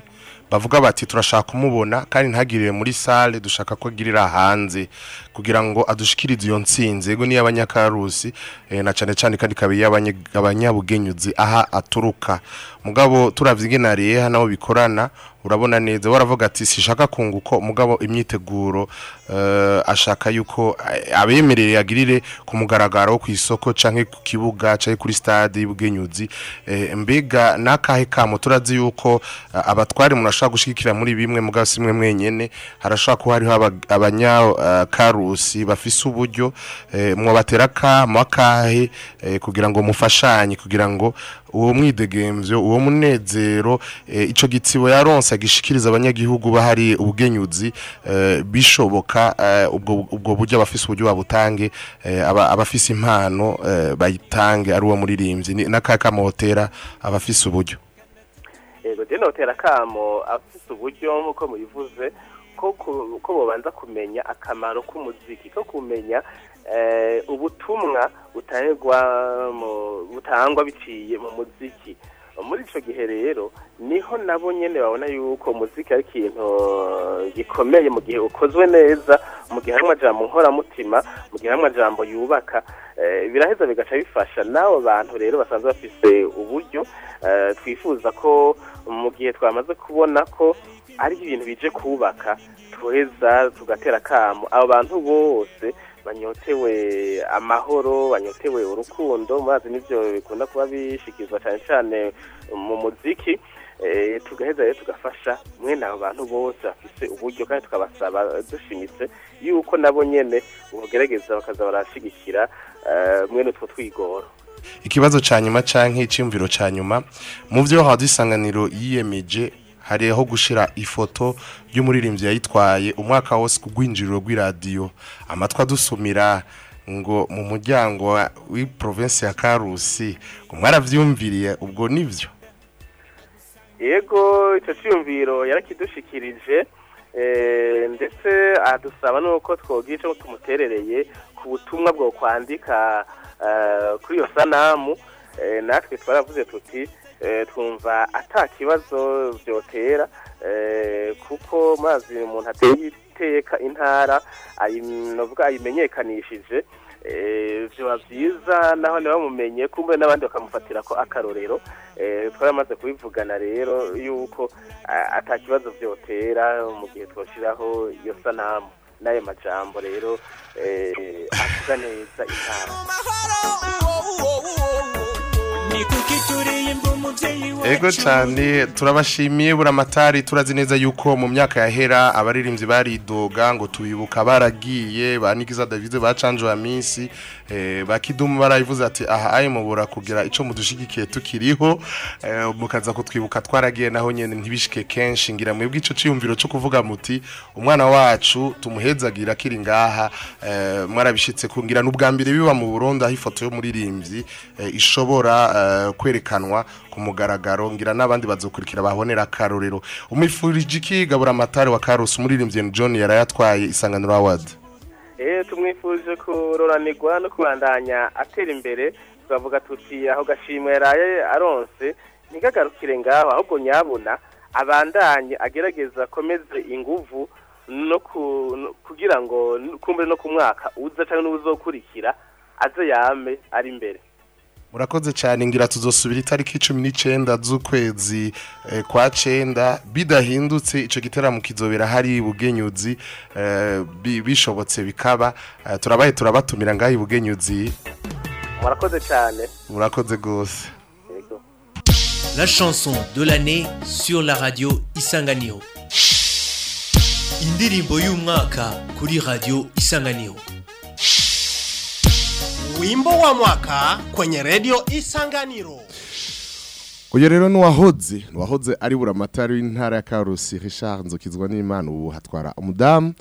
bavuga bati turashaka kumubona kandi ntagirire muri sale dushaka ko agirira hanze kugira ngo adushikirize iyo ntsinzi. Ego niyo abanyakarusi eh, na cane cane kandi kabi abanyabugenyuzi aha aturuka. Mugabo turavye ingene ariyeha nabo bikorana. Urabona neza waravuga ati sishaka kunguko mugabo imyiteguro eh, ashaka yuko abemerere agirire ku mugaragaro wo kw'isoko canke ku kibuga canke kuri stade y'ubugenyuzi eh, mbega nakahe kamo? Turazi yuko eh, abatware murashaka gushigikira muri bimwe mugabo simwe mwenyene harashaka kuba hariho aba- abanyakarusi bafise uburyo mwabatera kamo akahe kugira ngo mufashanye kugira ngo uwo mwidegemvyo uwo munezero eh, ico gitsibo yaronse agishikiriza abanyagihugu bahari ubugenyuzi eh, bishoboka eh, ubwo buryo abafise uburyo babutange aba- abafise impano bayitange ari uwo muririmbyi. Ni- n'akaka motera abafise uburyo. Yego je kamo afise uburyo nk'uko mubivuze ko bobanza kumenya akamaro k'umuziki ko kumenya ubutumwa butangwa biciye mu muziki. Muri ico gihe rero ni ho nabo nyene babona yuko umuziki ari ikintu gikomeye mu gihe ukozwe neza mu gihe harimwo amajambo nkoramutima mu gihe harimwo amajambo yubaka eh, biraheza bigaca bifasha n'abo bantu rero basanzwe bafise buryo eh, twifuza ko mu gihe twamaze kubona ko ari ibintu bije kubaka tuheza tugatera kamo abo bantu bose banyotewe amahoro banyotewe urukundo. Mazi nivyo bikunda kuba bishikizwa cyane cyane mu muziki. Eh, tugaheza rero tugafasha mwene abo bantu bose bafise uburyo kandi tukabasaba dushimitse yuko nabo nyene ubugerageza bakaza barashigikira eh, mwene utwo twigoro. Ikibazo ca nyuma canke iciyumviro ca nyuma mu vyo radio isanganiro yiyemeje hariho gushira ifoto y'umuririmbyi yayitwaye umwaka wose ku rwinjiriro rw'iradiyo. Amatwi adusumira ngo mu muryango wa- w'i province ya karusi ngo mwaravyumviriye ubwo nivyo? Yego icyo cyiyumviro yarakidushikirije eh, ndetse adusaba nuko twogira tumuterereye ku butumwa bwo kwandika eh, kuri iyo sanamu. Eh, natwe twaravuze tuti twumva ata kibazo byotera eh, kuko mazi umuntu ateye iteka intara ayimenyekanishije eh, vyoba vyiza naho ntibamumenye kumbe n'abandi bakamufatira ko akarorero. Eh, twaramaze kubivugana rero yuko ah, ata kibazo vyotera mu gihe twoshiraho iyo sanamu. N'ayo majambo rero eh, avuga neza intara. Ego cyane turabashimiye buramatari turazi neza yuko mu myaka yahera abaririmbyi baridoga ngo tubibuka baragiye banigiza David bacanjwe amisi eh, bakidumu barayivuze ati aha mubura kugira ico mudushigikiye tukiriho. Eh, mukaza kutwibuka twaragiye naho nyene ntibishike kenshi ngira mwebwe ico ciyumviro cyo kuvuga muti umwana wacu tumuhezagira kiri ngaha. Eh, mwarabishitse kungira n'ubwa mbere biba mu Burundi aho ifoto y'umuririmbyi eh, ishobora eh, kwerekanwa ku mugaragaro ngira n'abandi bazokurikira babonera akarorero. Umwifurije iki gabura amatari wa Carlos umuririmbyi John yarayatwaye isanganiro award. Eh tumwifuje kuroranirwa no kubandanya atera imbere. Tukavuga tuti aho gashimwe yaraye aronse ntigagarukire ngaho ahubwo nyabuna abandanye agerageza akomeze inguvu no ku, no- kugira ngo kumbe no ku mwaka uza cyangwa n'ubuzokurikira aze yame ari imbere. Murakoze cyane ngira tuzosubira itariki cumi n'icyenda z'ukwezi eh, kwa cenda bidahindutse icyo giteramo kizobera hari bugenyuzi eh, bi- bishobotse bikaba eh, turabaye turabatumira ngaho i bugenyuzi murakoze cyane murakoze rwose yego La chanson de l'année sur la radio Isanganiro. Indirimbo y'umwaka kuri radio Isanganiro. Wimbo wa mwaka kwenye redio Isanganiro. Uyu rero nuwahoze nuwahoze ari buramatari w'intara ya Karusi Richard Nzokizwa n'Imana ubu hatwara umudamu.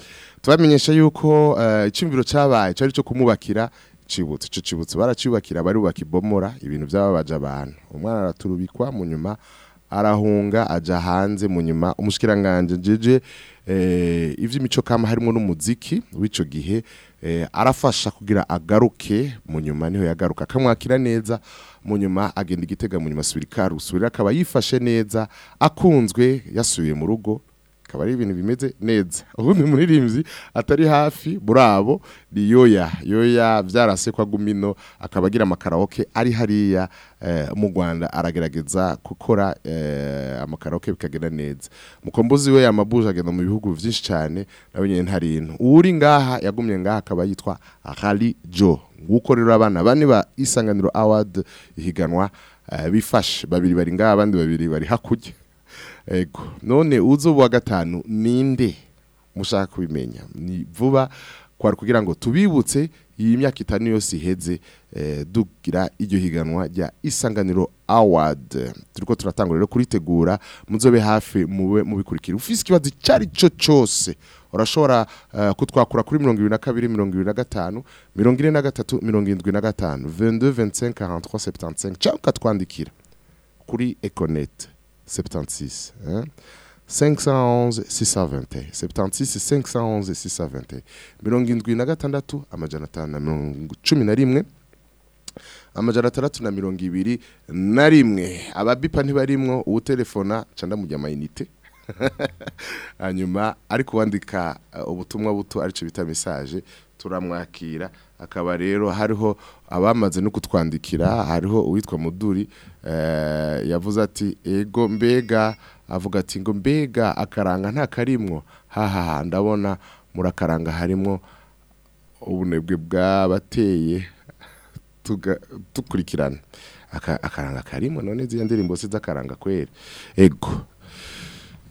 Tubamenyesha yuko eh, icyumviro cyabaye cyari cyo kumubakira cibutse cyo cibutse baracibakira bari bakibomora ibintu byababaje abantu. Umwana araturubikwa mu nyuma arahunga aja hanze mu nyuma umushikiranganje jeje eh, kama harimo n'umuziki w'ico gihe. Arafasha kugira agaruke mu nyuma ni ho yagaruka. Akamwakira neza mu nyuma agenda igitega mu nyuma asubira ikarusubira akaba yifashe neza akunzwe yasubiye mu rugo akaba ari ibintu bimeze neza. Ubundi muririmbyi atari hafi burabo ni yoya. Yoya byarase kwa gumino akaba agira amakaraoke ari hariya eh, mu Rwanda. Aragerageza gukora eh, amakaraoke bikagenda neza. Mukombozi we yamabuje agenda mu bihugu byinshi cyane nawe nyine ntarintu uri ngaha yagumye ngaha akaba yitwa Rally Joe nguko rero abana bane ba Isanganiro Award ihiganwa eh, bifashe. Babiri bari ngaha abandi babiri bari hakurya. Ego. None uzo wa gatanu ninde mushaka kubimenya? Ni vuba kwari kugira ngo tubibutse iyi myaka itanu yose iheze eh, dugira iryo higanwa rya Isanganiro Award. Turiko turatangura rero kuritegura muzobe hafi mube mubikurikira. Ufise ikibazo cyari cyo cyose urashobora uh, kutwakura kuri 22 25 43 75 22 25 43 75 cyangwa ukatwandikira kuri Econet. 76 hein? 511 620 76 511 620 mirongo indwi na gatandatu amajana atanu na mirongo cumi na rimwe. Amajana atandatu na mirongo ibiri na rimwe. Ababipa ntibarimwo uwutelefona ca ndamurya amayinite hanyuma ariko wandika uh, ubutumwa buto ari cyo bita message. Turamwakira. Akaba rero hariho abamaze no kutwandikira hariho uwitwa muduri eh, yavuze ati ego mbega avuga ati ngo mbega akaranga nta karimwo. Hahaha ndabona murakaranga harimwo ubunebwe bw'abateye dukurikirana Aka- akaranga karimo none ziriya ndirimbo si z'akaranga kwera ego.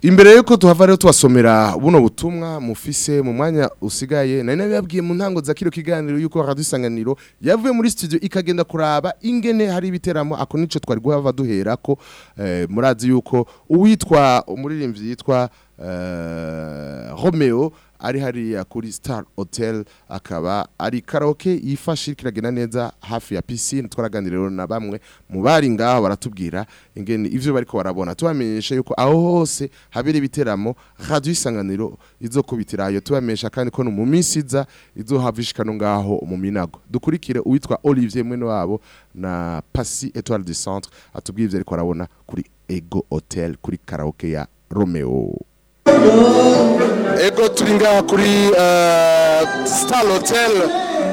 Imbere yuko tuhava rero tubasomera buno butumwa mufise mu mwanya usigaye nari nabibabwiye mu ntango za kino kiganiro yuko radio isanganiro yavuye muri studio ikagenda kuraba ingene hari ibiteramo ako nico twari guhava duherako eh, murazi yuko uwitwa umuririmbyi yitwa eh, Romeo ari hariya kuri Star Hotel akaba ari karaoke yifashe kiragenda neza hafi ya piscine. Twaraganira rero na bamwe mu bari ngaho baratubwira ingene ivyo bariko barabona. Tubamenyesha yuko aho hose habera ibiteramo radio isanganiro izokubitirayo. Tubamenyesha kandi ko mu minsi iza izohavishika no ngaho mu minago. Dukurikire uwitwa Olivier mwene wabo na Passy Etoile du Centre atubwiye ivyo ariko arabona kuri Ego Hotel kuri karaoke ya Romeo. Ego turi ngaha kuri eh, Star Hotel.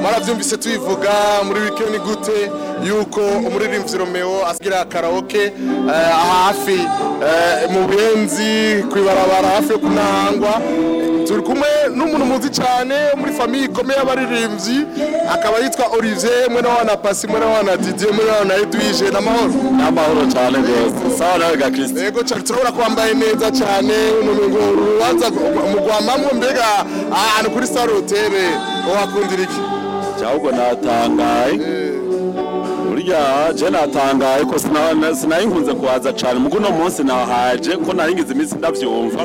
Mwaravyumvise tubivuga muri weekend gute? Yuko umuririmbyi Romeo asigira karaoke eh, hafi eh, mu benzi kwibarabara hafi yo kunahangwa turi kumwe n'umuntu muzi cyane muri famiye ikomeye y'abaririmbyi akaba yitwa Olivier mwene wa na Pasi mwene wa na Didier mwene wa na Edwige n'amahoro n'amahoro cyane rwose. Sawa nawe ga Christ Ego cyane turabona ko wambaye neza cyane. Ngo urubanza mu Rwamamwe mbega ahantu kuri Star Hotel wakundira iki? Cyahubwo natangaye. Burya je natangaye ko sina- sinayinkunze kuhaza cyane mugo uno munsi nahaje ko naringize iminsi ndavyumva.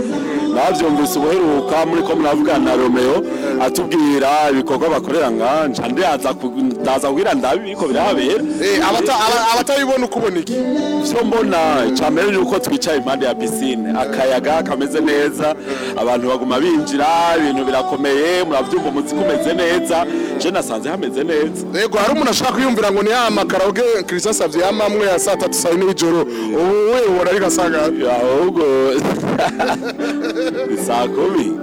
Navyumvise ubuheruka muri ko muravugana na Romeo atubwira ibikorwa bakorera nganje. Ndaza ku- ndaza kugira ndabi biriko birahabera abatabibona uko ubona iki? Vyo mbona icambere yuko twicaye impande ya piscine. Akayaga kameze neza abantu baguma binjira ibintu birakomeye muravyumva umuziki umeze neza. Je nasanze hameze neza. Ego hari umuntu ashaka kwiyumvira ngo ni ya makaraoke Christian Savye yamamwe ya saa tatu saa yine y'ijoro. Ubu we ubona ari gasaga ahubwo saa kumi.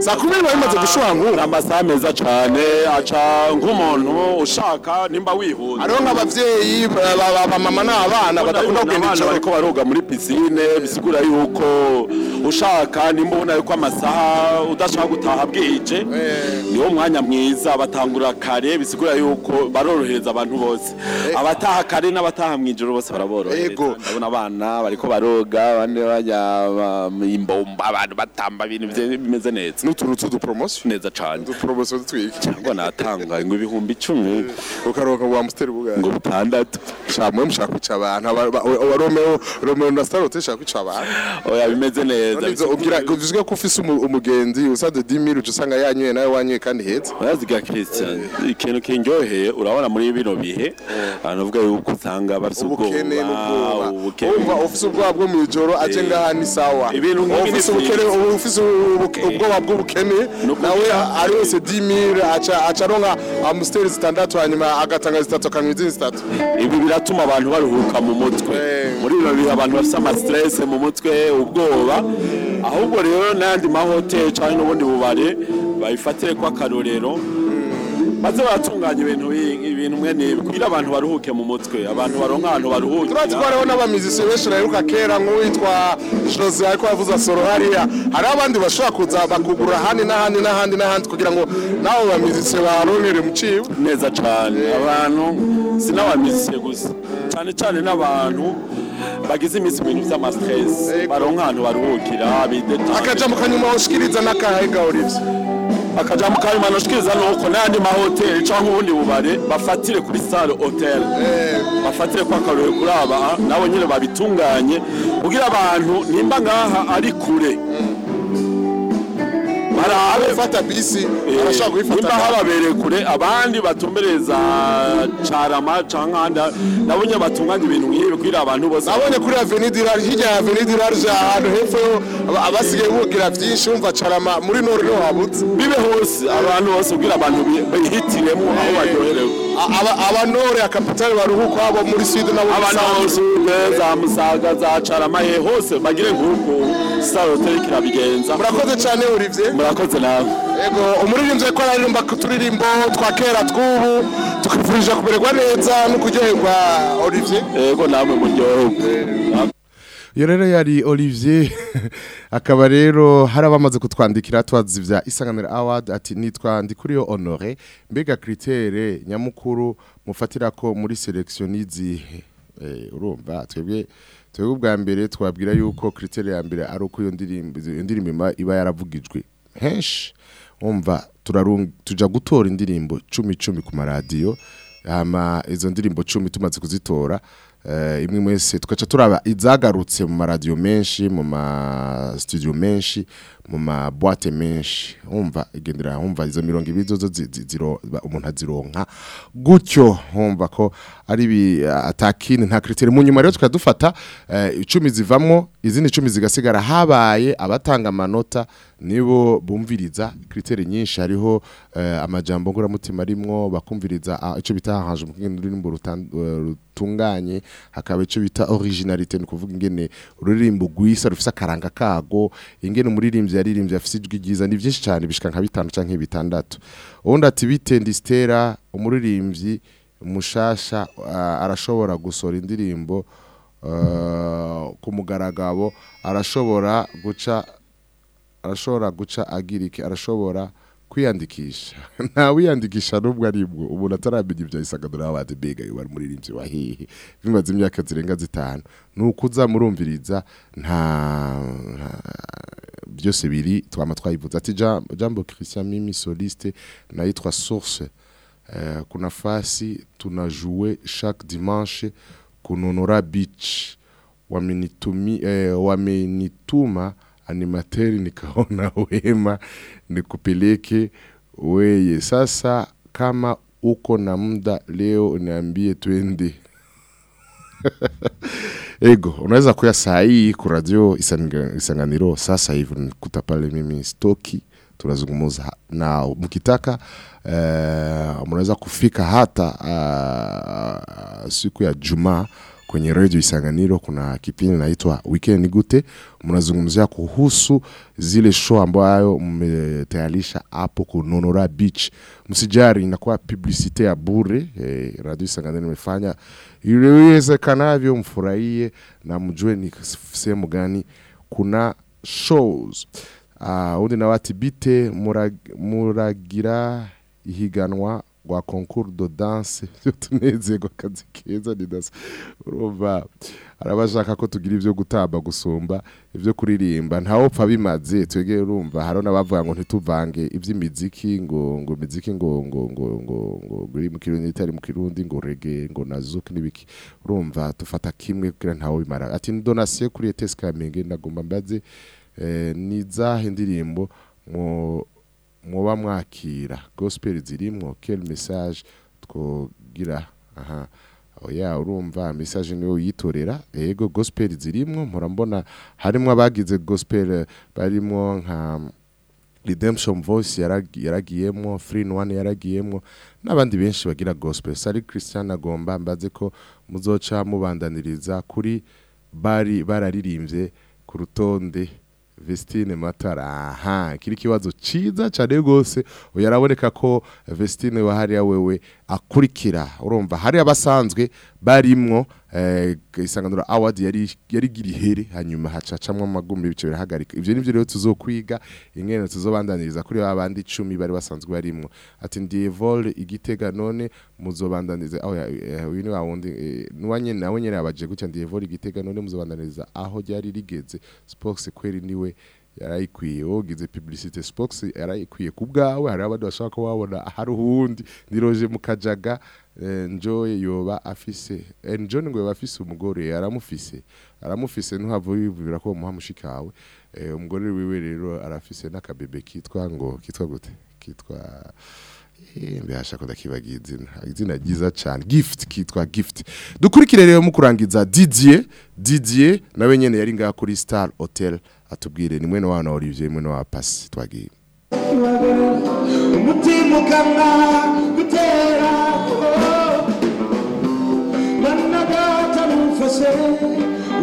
Saa kumi biba bimaze gushwangu amasaha meza cane aca nk'umuntu ushaka nimba wihuza hariho nk'abavyeyi ba- ba- ba mama n'abana badakunda kugenda ijoro bariko baroga muri piscine bisigura yuko ushaka nimba ubona yuko amasaha udashaka gutaha bwije niwo mwanya mwiza batangura kare bisigura yuko barorohereza abantu bose. Abataha kare n'abataha mw'ijoro bose baraborohereza ndabona abana bariko baroga abandi bajya ba- imbomba abantu batamba ibintu bimeze neza. N'utuntu tw'udupromotion neza cane. Udupromotion twiki cyangwa natanga ngo ibihumbi icumi. Ukaroka wa musteri bugaye ngo butandatu. Shamwe mushaka kwica abantu. Romeo Romeo na Star Hotel shaka kwica abantu. Oya bimeze neza ugira uvuze ko ufise umu- umugenzi usade 10000 uca usanga yanyweye nawe wanyweye kandi heza. Uraziga Christian. Ikintu kinryoheye urabona muri bino bihe abantu bavuga yuko usanga ubukene ubwoba wumva ufise ubwoba bwo mu ijoro aje ngaha ni sawa. Ubukene ufise ubu- ubwoba bw'ubukene nawe ari wese 10000 aca aca ronka amusteri zitandatu hanyuma agatanga zitatu akanywa izindi zitatu. Ibi biratuma abantu baruhuka mu mutwe. Muri bino bihe abantu bafite amastress mu mutwe ubwoba. Ahubwo rero n'ayandi mahoteli cyangwa n'ubundi bubare babifatire ko akarorero baze baratunganya ibintu bi- ibintu mwe n'ibi kugira abantu baruhuke mu mutwe. Abantu baronka ahantu baruhukira. Turazi ko hariho n'abamizisiye benshi baheruka kera nk'uwitwa jose ariko yavuze soro hariya. Hariho abandi bashobora kuza bakugura ahandi n'ahandi n'ahandi n'ahandi kugira ngo nabo bamizisiye baronkere mu cibo neza cyane abantu si n'abamizisiye gusa. Cyane cyane n'abantu bagize iminsi mu bintu by'amastress baronka ahantu baruhukira bideta akaja mu kanyuma ushikiriza n'akahe gahorivye akaja mu kanyuma noshikiriza nuko n'ayandi mahoteli cyangwa ubundi bubare bafatire kuri sale hotel. Bafatire kwa karore kuri aba nabo nyine babitunganye. Kugira abantu nimba ngaha ari kure fata bisi barashaka kuyifata nimba hababereye kure abandi batumbereza carama canke ahandi nabo nyine batunganya ibintu nk'ibi kugira abantu bose. Nabonye kuri avenue dirar hirya ya avenue dirar ahantu hepfo abasigaye bugira vyinshi umva carama muri nord no habutse. Bibe hose abantu bose kugira abantu bi- bihitiremo aho baryoherewe. Aba- abanore ya kapitali baruhuka abo muri sud nabo abantu bose za musaga za carama he hose bagire nk'uko star hotel kirabigenza murakoze cyane Olivier. Murakoze nawe. Ego umuririmbyi ko araririmba ku turirimbo twa kera tw'ubu tukifurije kumererwa neza no kuryoherwa Olivier. Yego namwe muryoherwe iyo rero yari Olivier akaba rero hari abamaze kutwandikira twazi vya isanganiro award ati nitwa ndikuriyo honore mbega kritere nyamukuru mufatira ko muri selection n'izihe? Eh, urumva twebwe twebwe ubwa mbere twabwira yuko kritere ya mbere ari uko iyo ndirimbo iba- yaravugijwe. Henshi umva turarung tuja gutora indirimbo cumi cumi ku maradiyo izo ndirimbo cumi tumaze kuzitora eh, imwe mwese tugaca turaba izagarutse mu maradiyo menshi mu ma studio menshi mu ma boîte menshi. Umva igendera umva izo mirongo ibiri zo umuntu azironka. Gutyo umva ko ari bi atakini nta kritere mu nyuma rero tukadufata eh, icumi zivamwo izindi icumi zigasigara habaye abatanga amanota nibo bumviriza kritere nyinshi. Hariho eh, amajambo nguramutima arimwo bakumviriza ah, ico bita arrange mu rurimi rutunganye. Hakaba ico bita originalité ni kuvuga ingene ururirimbo gwisa rufise akaranga kago ingene umuririmbyi yaririmbye afise ijwi ryiza. Ni byinshi cyane bishika nka bitanu canke bitandatu. Ubundi ati bitendi stera umuririmbyi mushasha ah, arashobora gusora indirimbo ah, ku mugaragabo arashobora guca arashobora guca agira iki arashobora kwiyandikisha. Nta wiyandikisha n'ubwo ari bwo umuntu ataramenya ibyo isagadura abandi mbega yo bari muririmbyi wa hehe bimaze imyaka zirenga zitanu. Ni ukuza murumviriza nta byose biri twama twayivuze ati Jam- jambo christian mimi soliste naitwa source. Eh, kuna fasi tunajue chaque dimanche kunonora beach. Eh, wamenituma animateri nikaona wema nikupeleke weye. Sasa kama uko na muda leo niambie twende ego unaweza kuya saa hii ku radio isanganiro sasa hivi nikuta pale mimi stoki tunazungumza na mkitaka eh, mnaweza kufika hata uh, siku ya Jumaa kwenye radio Isanganiro kuna kipindi naitwa Weekend Gute, mnazungumzia kuhusu zile show ambayo mmetayarisha hapo kunonora beach. Msijari, inakuwa publicite ya bure eh, radio Isanganiro imefanya. Iwezekanavyo, mfurahie na mjue ni sehemu gani kuna shows. Uh, undi nawe muragira muragira ihiganwa rwa concours de danse. Tunezerwa akazi keza ni dasa urumva arabashaka ko tugira ibyo gutamba gusumba ibyo kuririmba. Ntawopfa bimaze twege urumva. Hariho n'abavuga ngo ntituvange iby'imiziki ngo ngo imiziki ngo ngo ngo ngo ngo iri mu kirundi itari mu kirundi ngo rege ngo na zuki n'ibiki. Urumva dufata kimwe kugira ntawo bimara. Ati ni donation kuri ETS Kamenge ndagomba mbaze eh, ni zahe ndirimbo mu muba mwakira gospel zirimwo quel message twogira aha oya urumva message niyo yitorera ego gospel zirimwo mpora mbona harimo abagize gospel barimo nka redemption voice yaragi- yaragiyemwo free one yaragiyemwo n'abandi benshi bagira gospel. Sari christian agomba mbaze ko muzoca mubandaniriza kuri bari bararirimbye ku rutonde. Vestine Matara. Aha kiri kibazo ciza cyane gose uyaraboneka ko Vestine wahariya wewe akurikira. Urumva hari abasanzwe barimwo eh, isanganura award yari yari girihere hanyuma hacacamwe amagumbi bice birahagarika. Ivyo nivyo rero tuzokwiga ingene tuzobandaniriza kuri babandi 10 bari basanzwe barimwo. Ati ndiye vol igitega none muzobandaniriza aho eh, uyu ni wa wundi eh, nuwanye nawe nyene abaje gutya. Ndiye vol igitega none muzobandaniriza aho ryari rigeze. Spox kweri ni we yarayikwiye wogize publicité Spox yarayikwiye ku bwawe hari abandi bashaka ko wabona hari uwundi. Ndiroje mu kajaga eh, Njoy yoba afise eh, Njoy ngo yoba afise umugore aramufise aramufise ntuhava wibwira ko muha mushikawe eh, umugore wiwe rero arafise n'akabebe kitwa ngo kitwa gute? Kitwa Eh, mbehasha ko ndakibagiye izina. Izina ryiza cyane gift kitwa gift. Dukurikire rero mu kurangiza Didier Didier nawe nyene yari ngaha kuri Star Hotel. Atubwire ni mwene wana Olivier mwene wa Pasi twagiye umutima ukamwa gutera mana data numfashe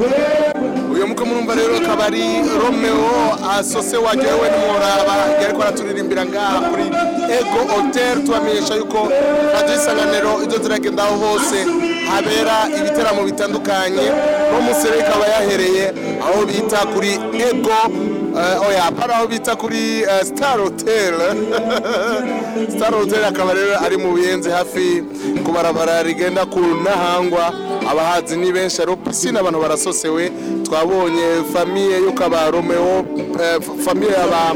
wewe uyu muriko murumva rero akaba ari romeo asose waryohewe n'umuraba yariko araturirimbira ngaha kuri ego hotel. Tubamenyesha yuko radiyo isanganiro izo ziragenda aho hose habera ibiteramo bitandukanye. No munsi rero ikaba yahereye aho bita kuri ego oya para aho bita kuri eh, star hotel. Star hotel akaba rero ari mu buyenzi hafi ku barabara rigenda ku ntahangwa. Abahazi ni benshi rero pisine abantu barasosewe. Twabonye famiye yuko aba romeo eh, famiye aba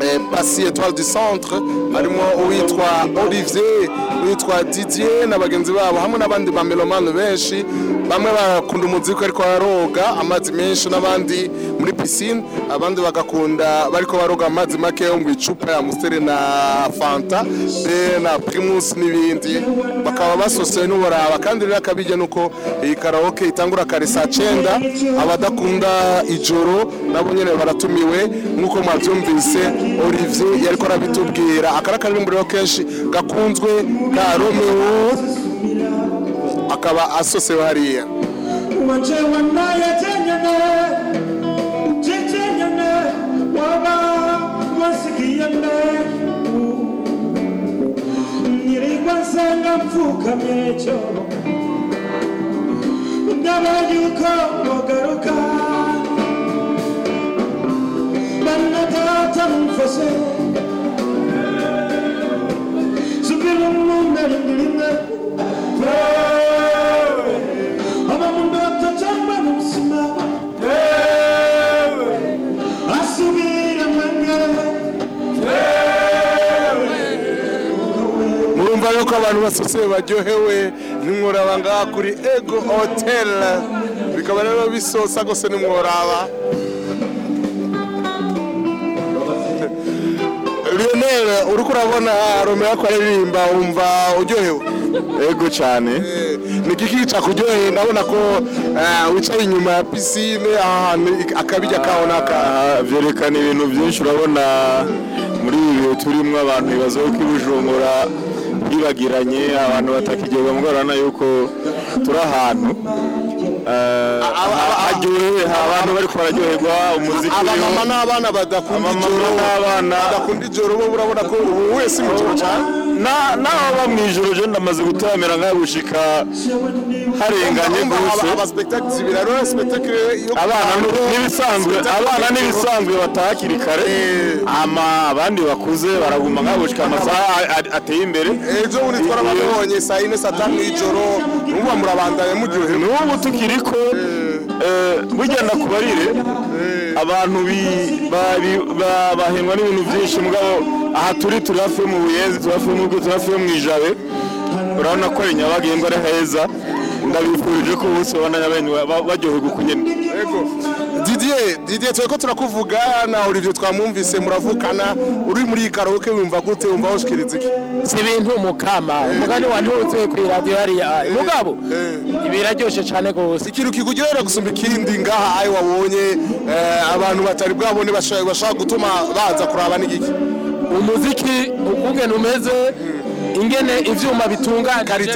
eh, pasi etoile du centre. Harimo uwitwa olivier uwitwa didier na bagenzi babo hamwe n'abandi bamelomani benshi. Bamwe bakunda umuziki ariko baroga amazi menshi n'abandi muri pisine abandi bagakunda bariko baroga amazi make yo ngo icupa ya musiteri na fanta na primus n'ibindi. Bakaba basosewe n'uburaba kandi rero akabijya nuko iyi karaoke itangura kare saa cyenda abadakunda ijoro nabo nyine baratumiwe. Nk'uko mwabyumvise olivier yariko arabitubwira akari akaririmbo rero kenshi gakunzwe ka romeo akaba asosewe hariya. zangampfuka mecho ndaba yuko mugaruka bana data mumfashe subira mu ntare ndirimwe abantu basosewe baryohewe nimworaba ngaha kuri ego hotel. Bikaba rero bisosa gose nimworaba. Lionel uriko urabona romeo ko aririmba wumva uryohewe? Ego cyane. Ni igiki cakuryoheye ndabona ko eh, wicaye inyuma ya pisine ahantu akabijya kaho naka Ah, vyerekana ibintu byinshi urabona. Muri ibi bihe turimo abantu bibaza ko bibagiranye abantu batakigirwa mu urabona yuko turi ahantu. Eh, abantu bari bararyoherwa umuziki abamama n'abana badakunda ijoro bo urabona ko ubu wese mu ijoro cyane. Naho baba mu ijoro je ndamaze gutaramira nkaho gushika harenganye yo abana n'ibisanzwe abana n'ibisanzwe bataha hakiri kare ama abandi bakuze baraguma nkaho gushika amasaha ateye imbere. Ejo bundi twarababonye saa yine saa tanu y'ijoro n'ubu murabandanya muryohewe n'ubu tukiriko eh, burya ndakubarire. Abantu bahenwa n'ibintu byinshi mugabo. Aha turi turi hafi yo mu buyenzi turi hafi yo turi hafi yo mu ijabe urabona ko ari nyabagendwa ari heza. Ndabifurije ko bose babandanya benyu- ba- baryoherwa uko nyene. Ego. Didier, Didier tureko turakuvuga na Olivier twamwumvise muravukana. Uri muri iyi karaoke wumva gute wumva woshikiriza iki? Si ibintu mukama umugani wantuze ku iradiyo hariya. Mugabo ibiraryoshe cyane rwose. Ikintu kikugirira gusumba ikindi ngaha ayo wabonye eh, abantu batari bwabone bashaka bashaka gutuma baza kuraba n'igiki. Umuziki ukungene umeze ingene ivyuma bitunganije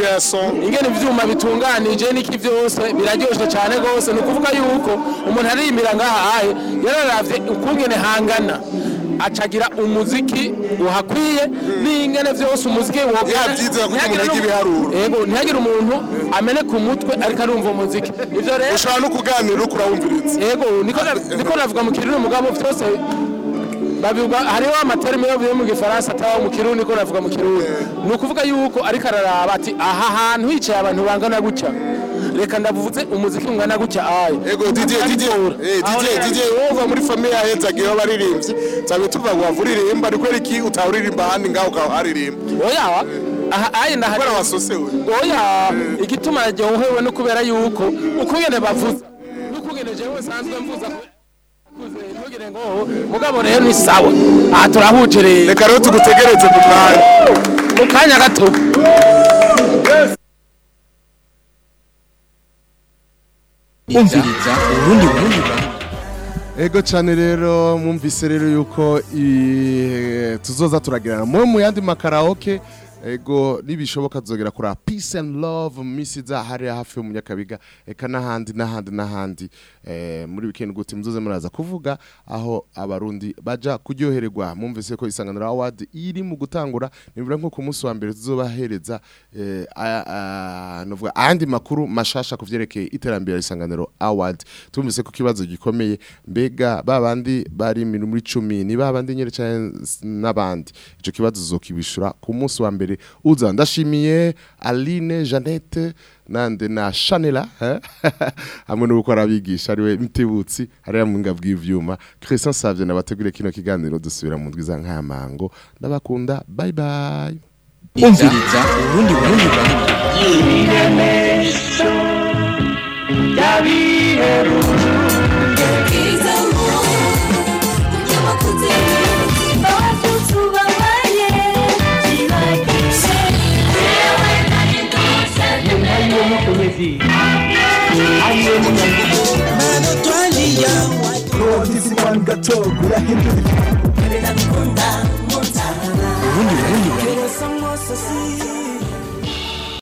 ingene ivyuma bitunganije n'iki vyose biraryoshe cyane rwose. Ni ukuvuga yuko umuntu aririmbira ngaha aye yararavye ukungene hangana. Acagira umuziki uhakwiye n'ingene vyose umuziki ntihagire umuntu amene ku mutwe ariko arumva umuziki. Ivyo rero ushobora no kuganira uriko urawumviriza. Yego niko na- niko navuga mu kirundi mugabo vyose hariho amaterme biyo mu gifaransa ataho mu kirundi niko navuga mu kirundi. Ni ukuvuga yuko ariko araraba ati aha hantu hicaye abantu bangana gutya. Reka ndavuze umuziki ungana gutya aye. Ego Didier eh Didier Didier wova muri famille ya Hezage yo baririmbyi tabe tuva ngo wavuririmba ariko iki utawuririmba handi ngaho ukaharirimba oya aha aye ndahari oya igituma ryohewe no kubera yuko ukungene bavuza. N'ukungene jewe sanzwe mvuza ngo mugabo rero ni sawa. Aha turahuje rero reka rero tugutegereze mu mwanya. Mu kanya gato. Umviriza urundi burundi Ego cyane rero mwumvise rero yuko tuzoza turagirana. Mu mu yandi makaraoke ego nibishoboka tuzogera kuri peace and love mu minsi iza hariya hafi yo mu nyakabiga eka n'ahandi n'ahandi n'ahandi. Eh, muri weekend guti muzoze muraza kuvuga aho abarundi baja kuryohererwa. Mumvise ko isanganiro award iri mu gutangura nibura nko ku munsi wa mbere tuzobahereza eh, ah, novuga ayandi makuru mashasha ku vyerekeye iterambere isanganiro award. Tumvise ko kibazo gikomeye mbega babandi bari mu- muri cumi ni babandi nyere cyane n'abandi. Ico kibazo zokibishura ku munsi wa mbere uza ndashimiye Aline Jeannette nande na Chanela eh? hamwe no gukora abigisha ari we Mtibutsi hariya mu ngabwi y'ivyuma Christian Savye nabategure kino kiganiro dusubira mu ndwi za nkayamango ndabakunda bye bye. Umviriza urundi burundi burundi Urundi burundi burundi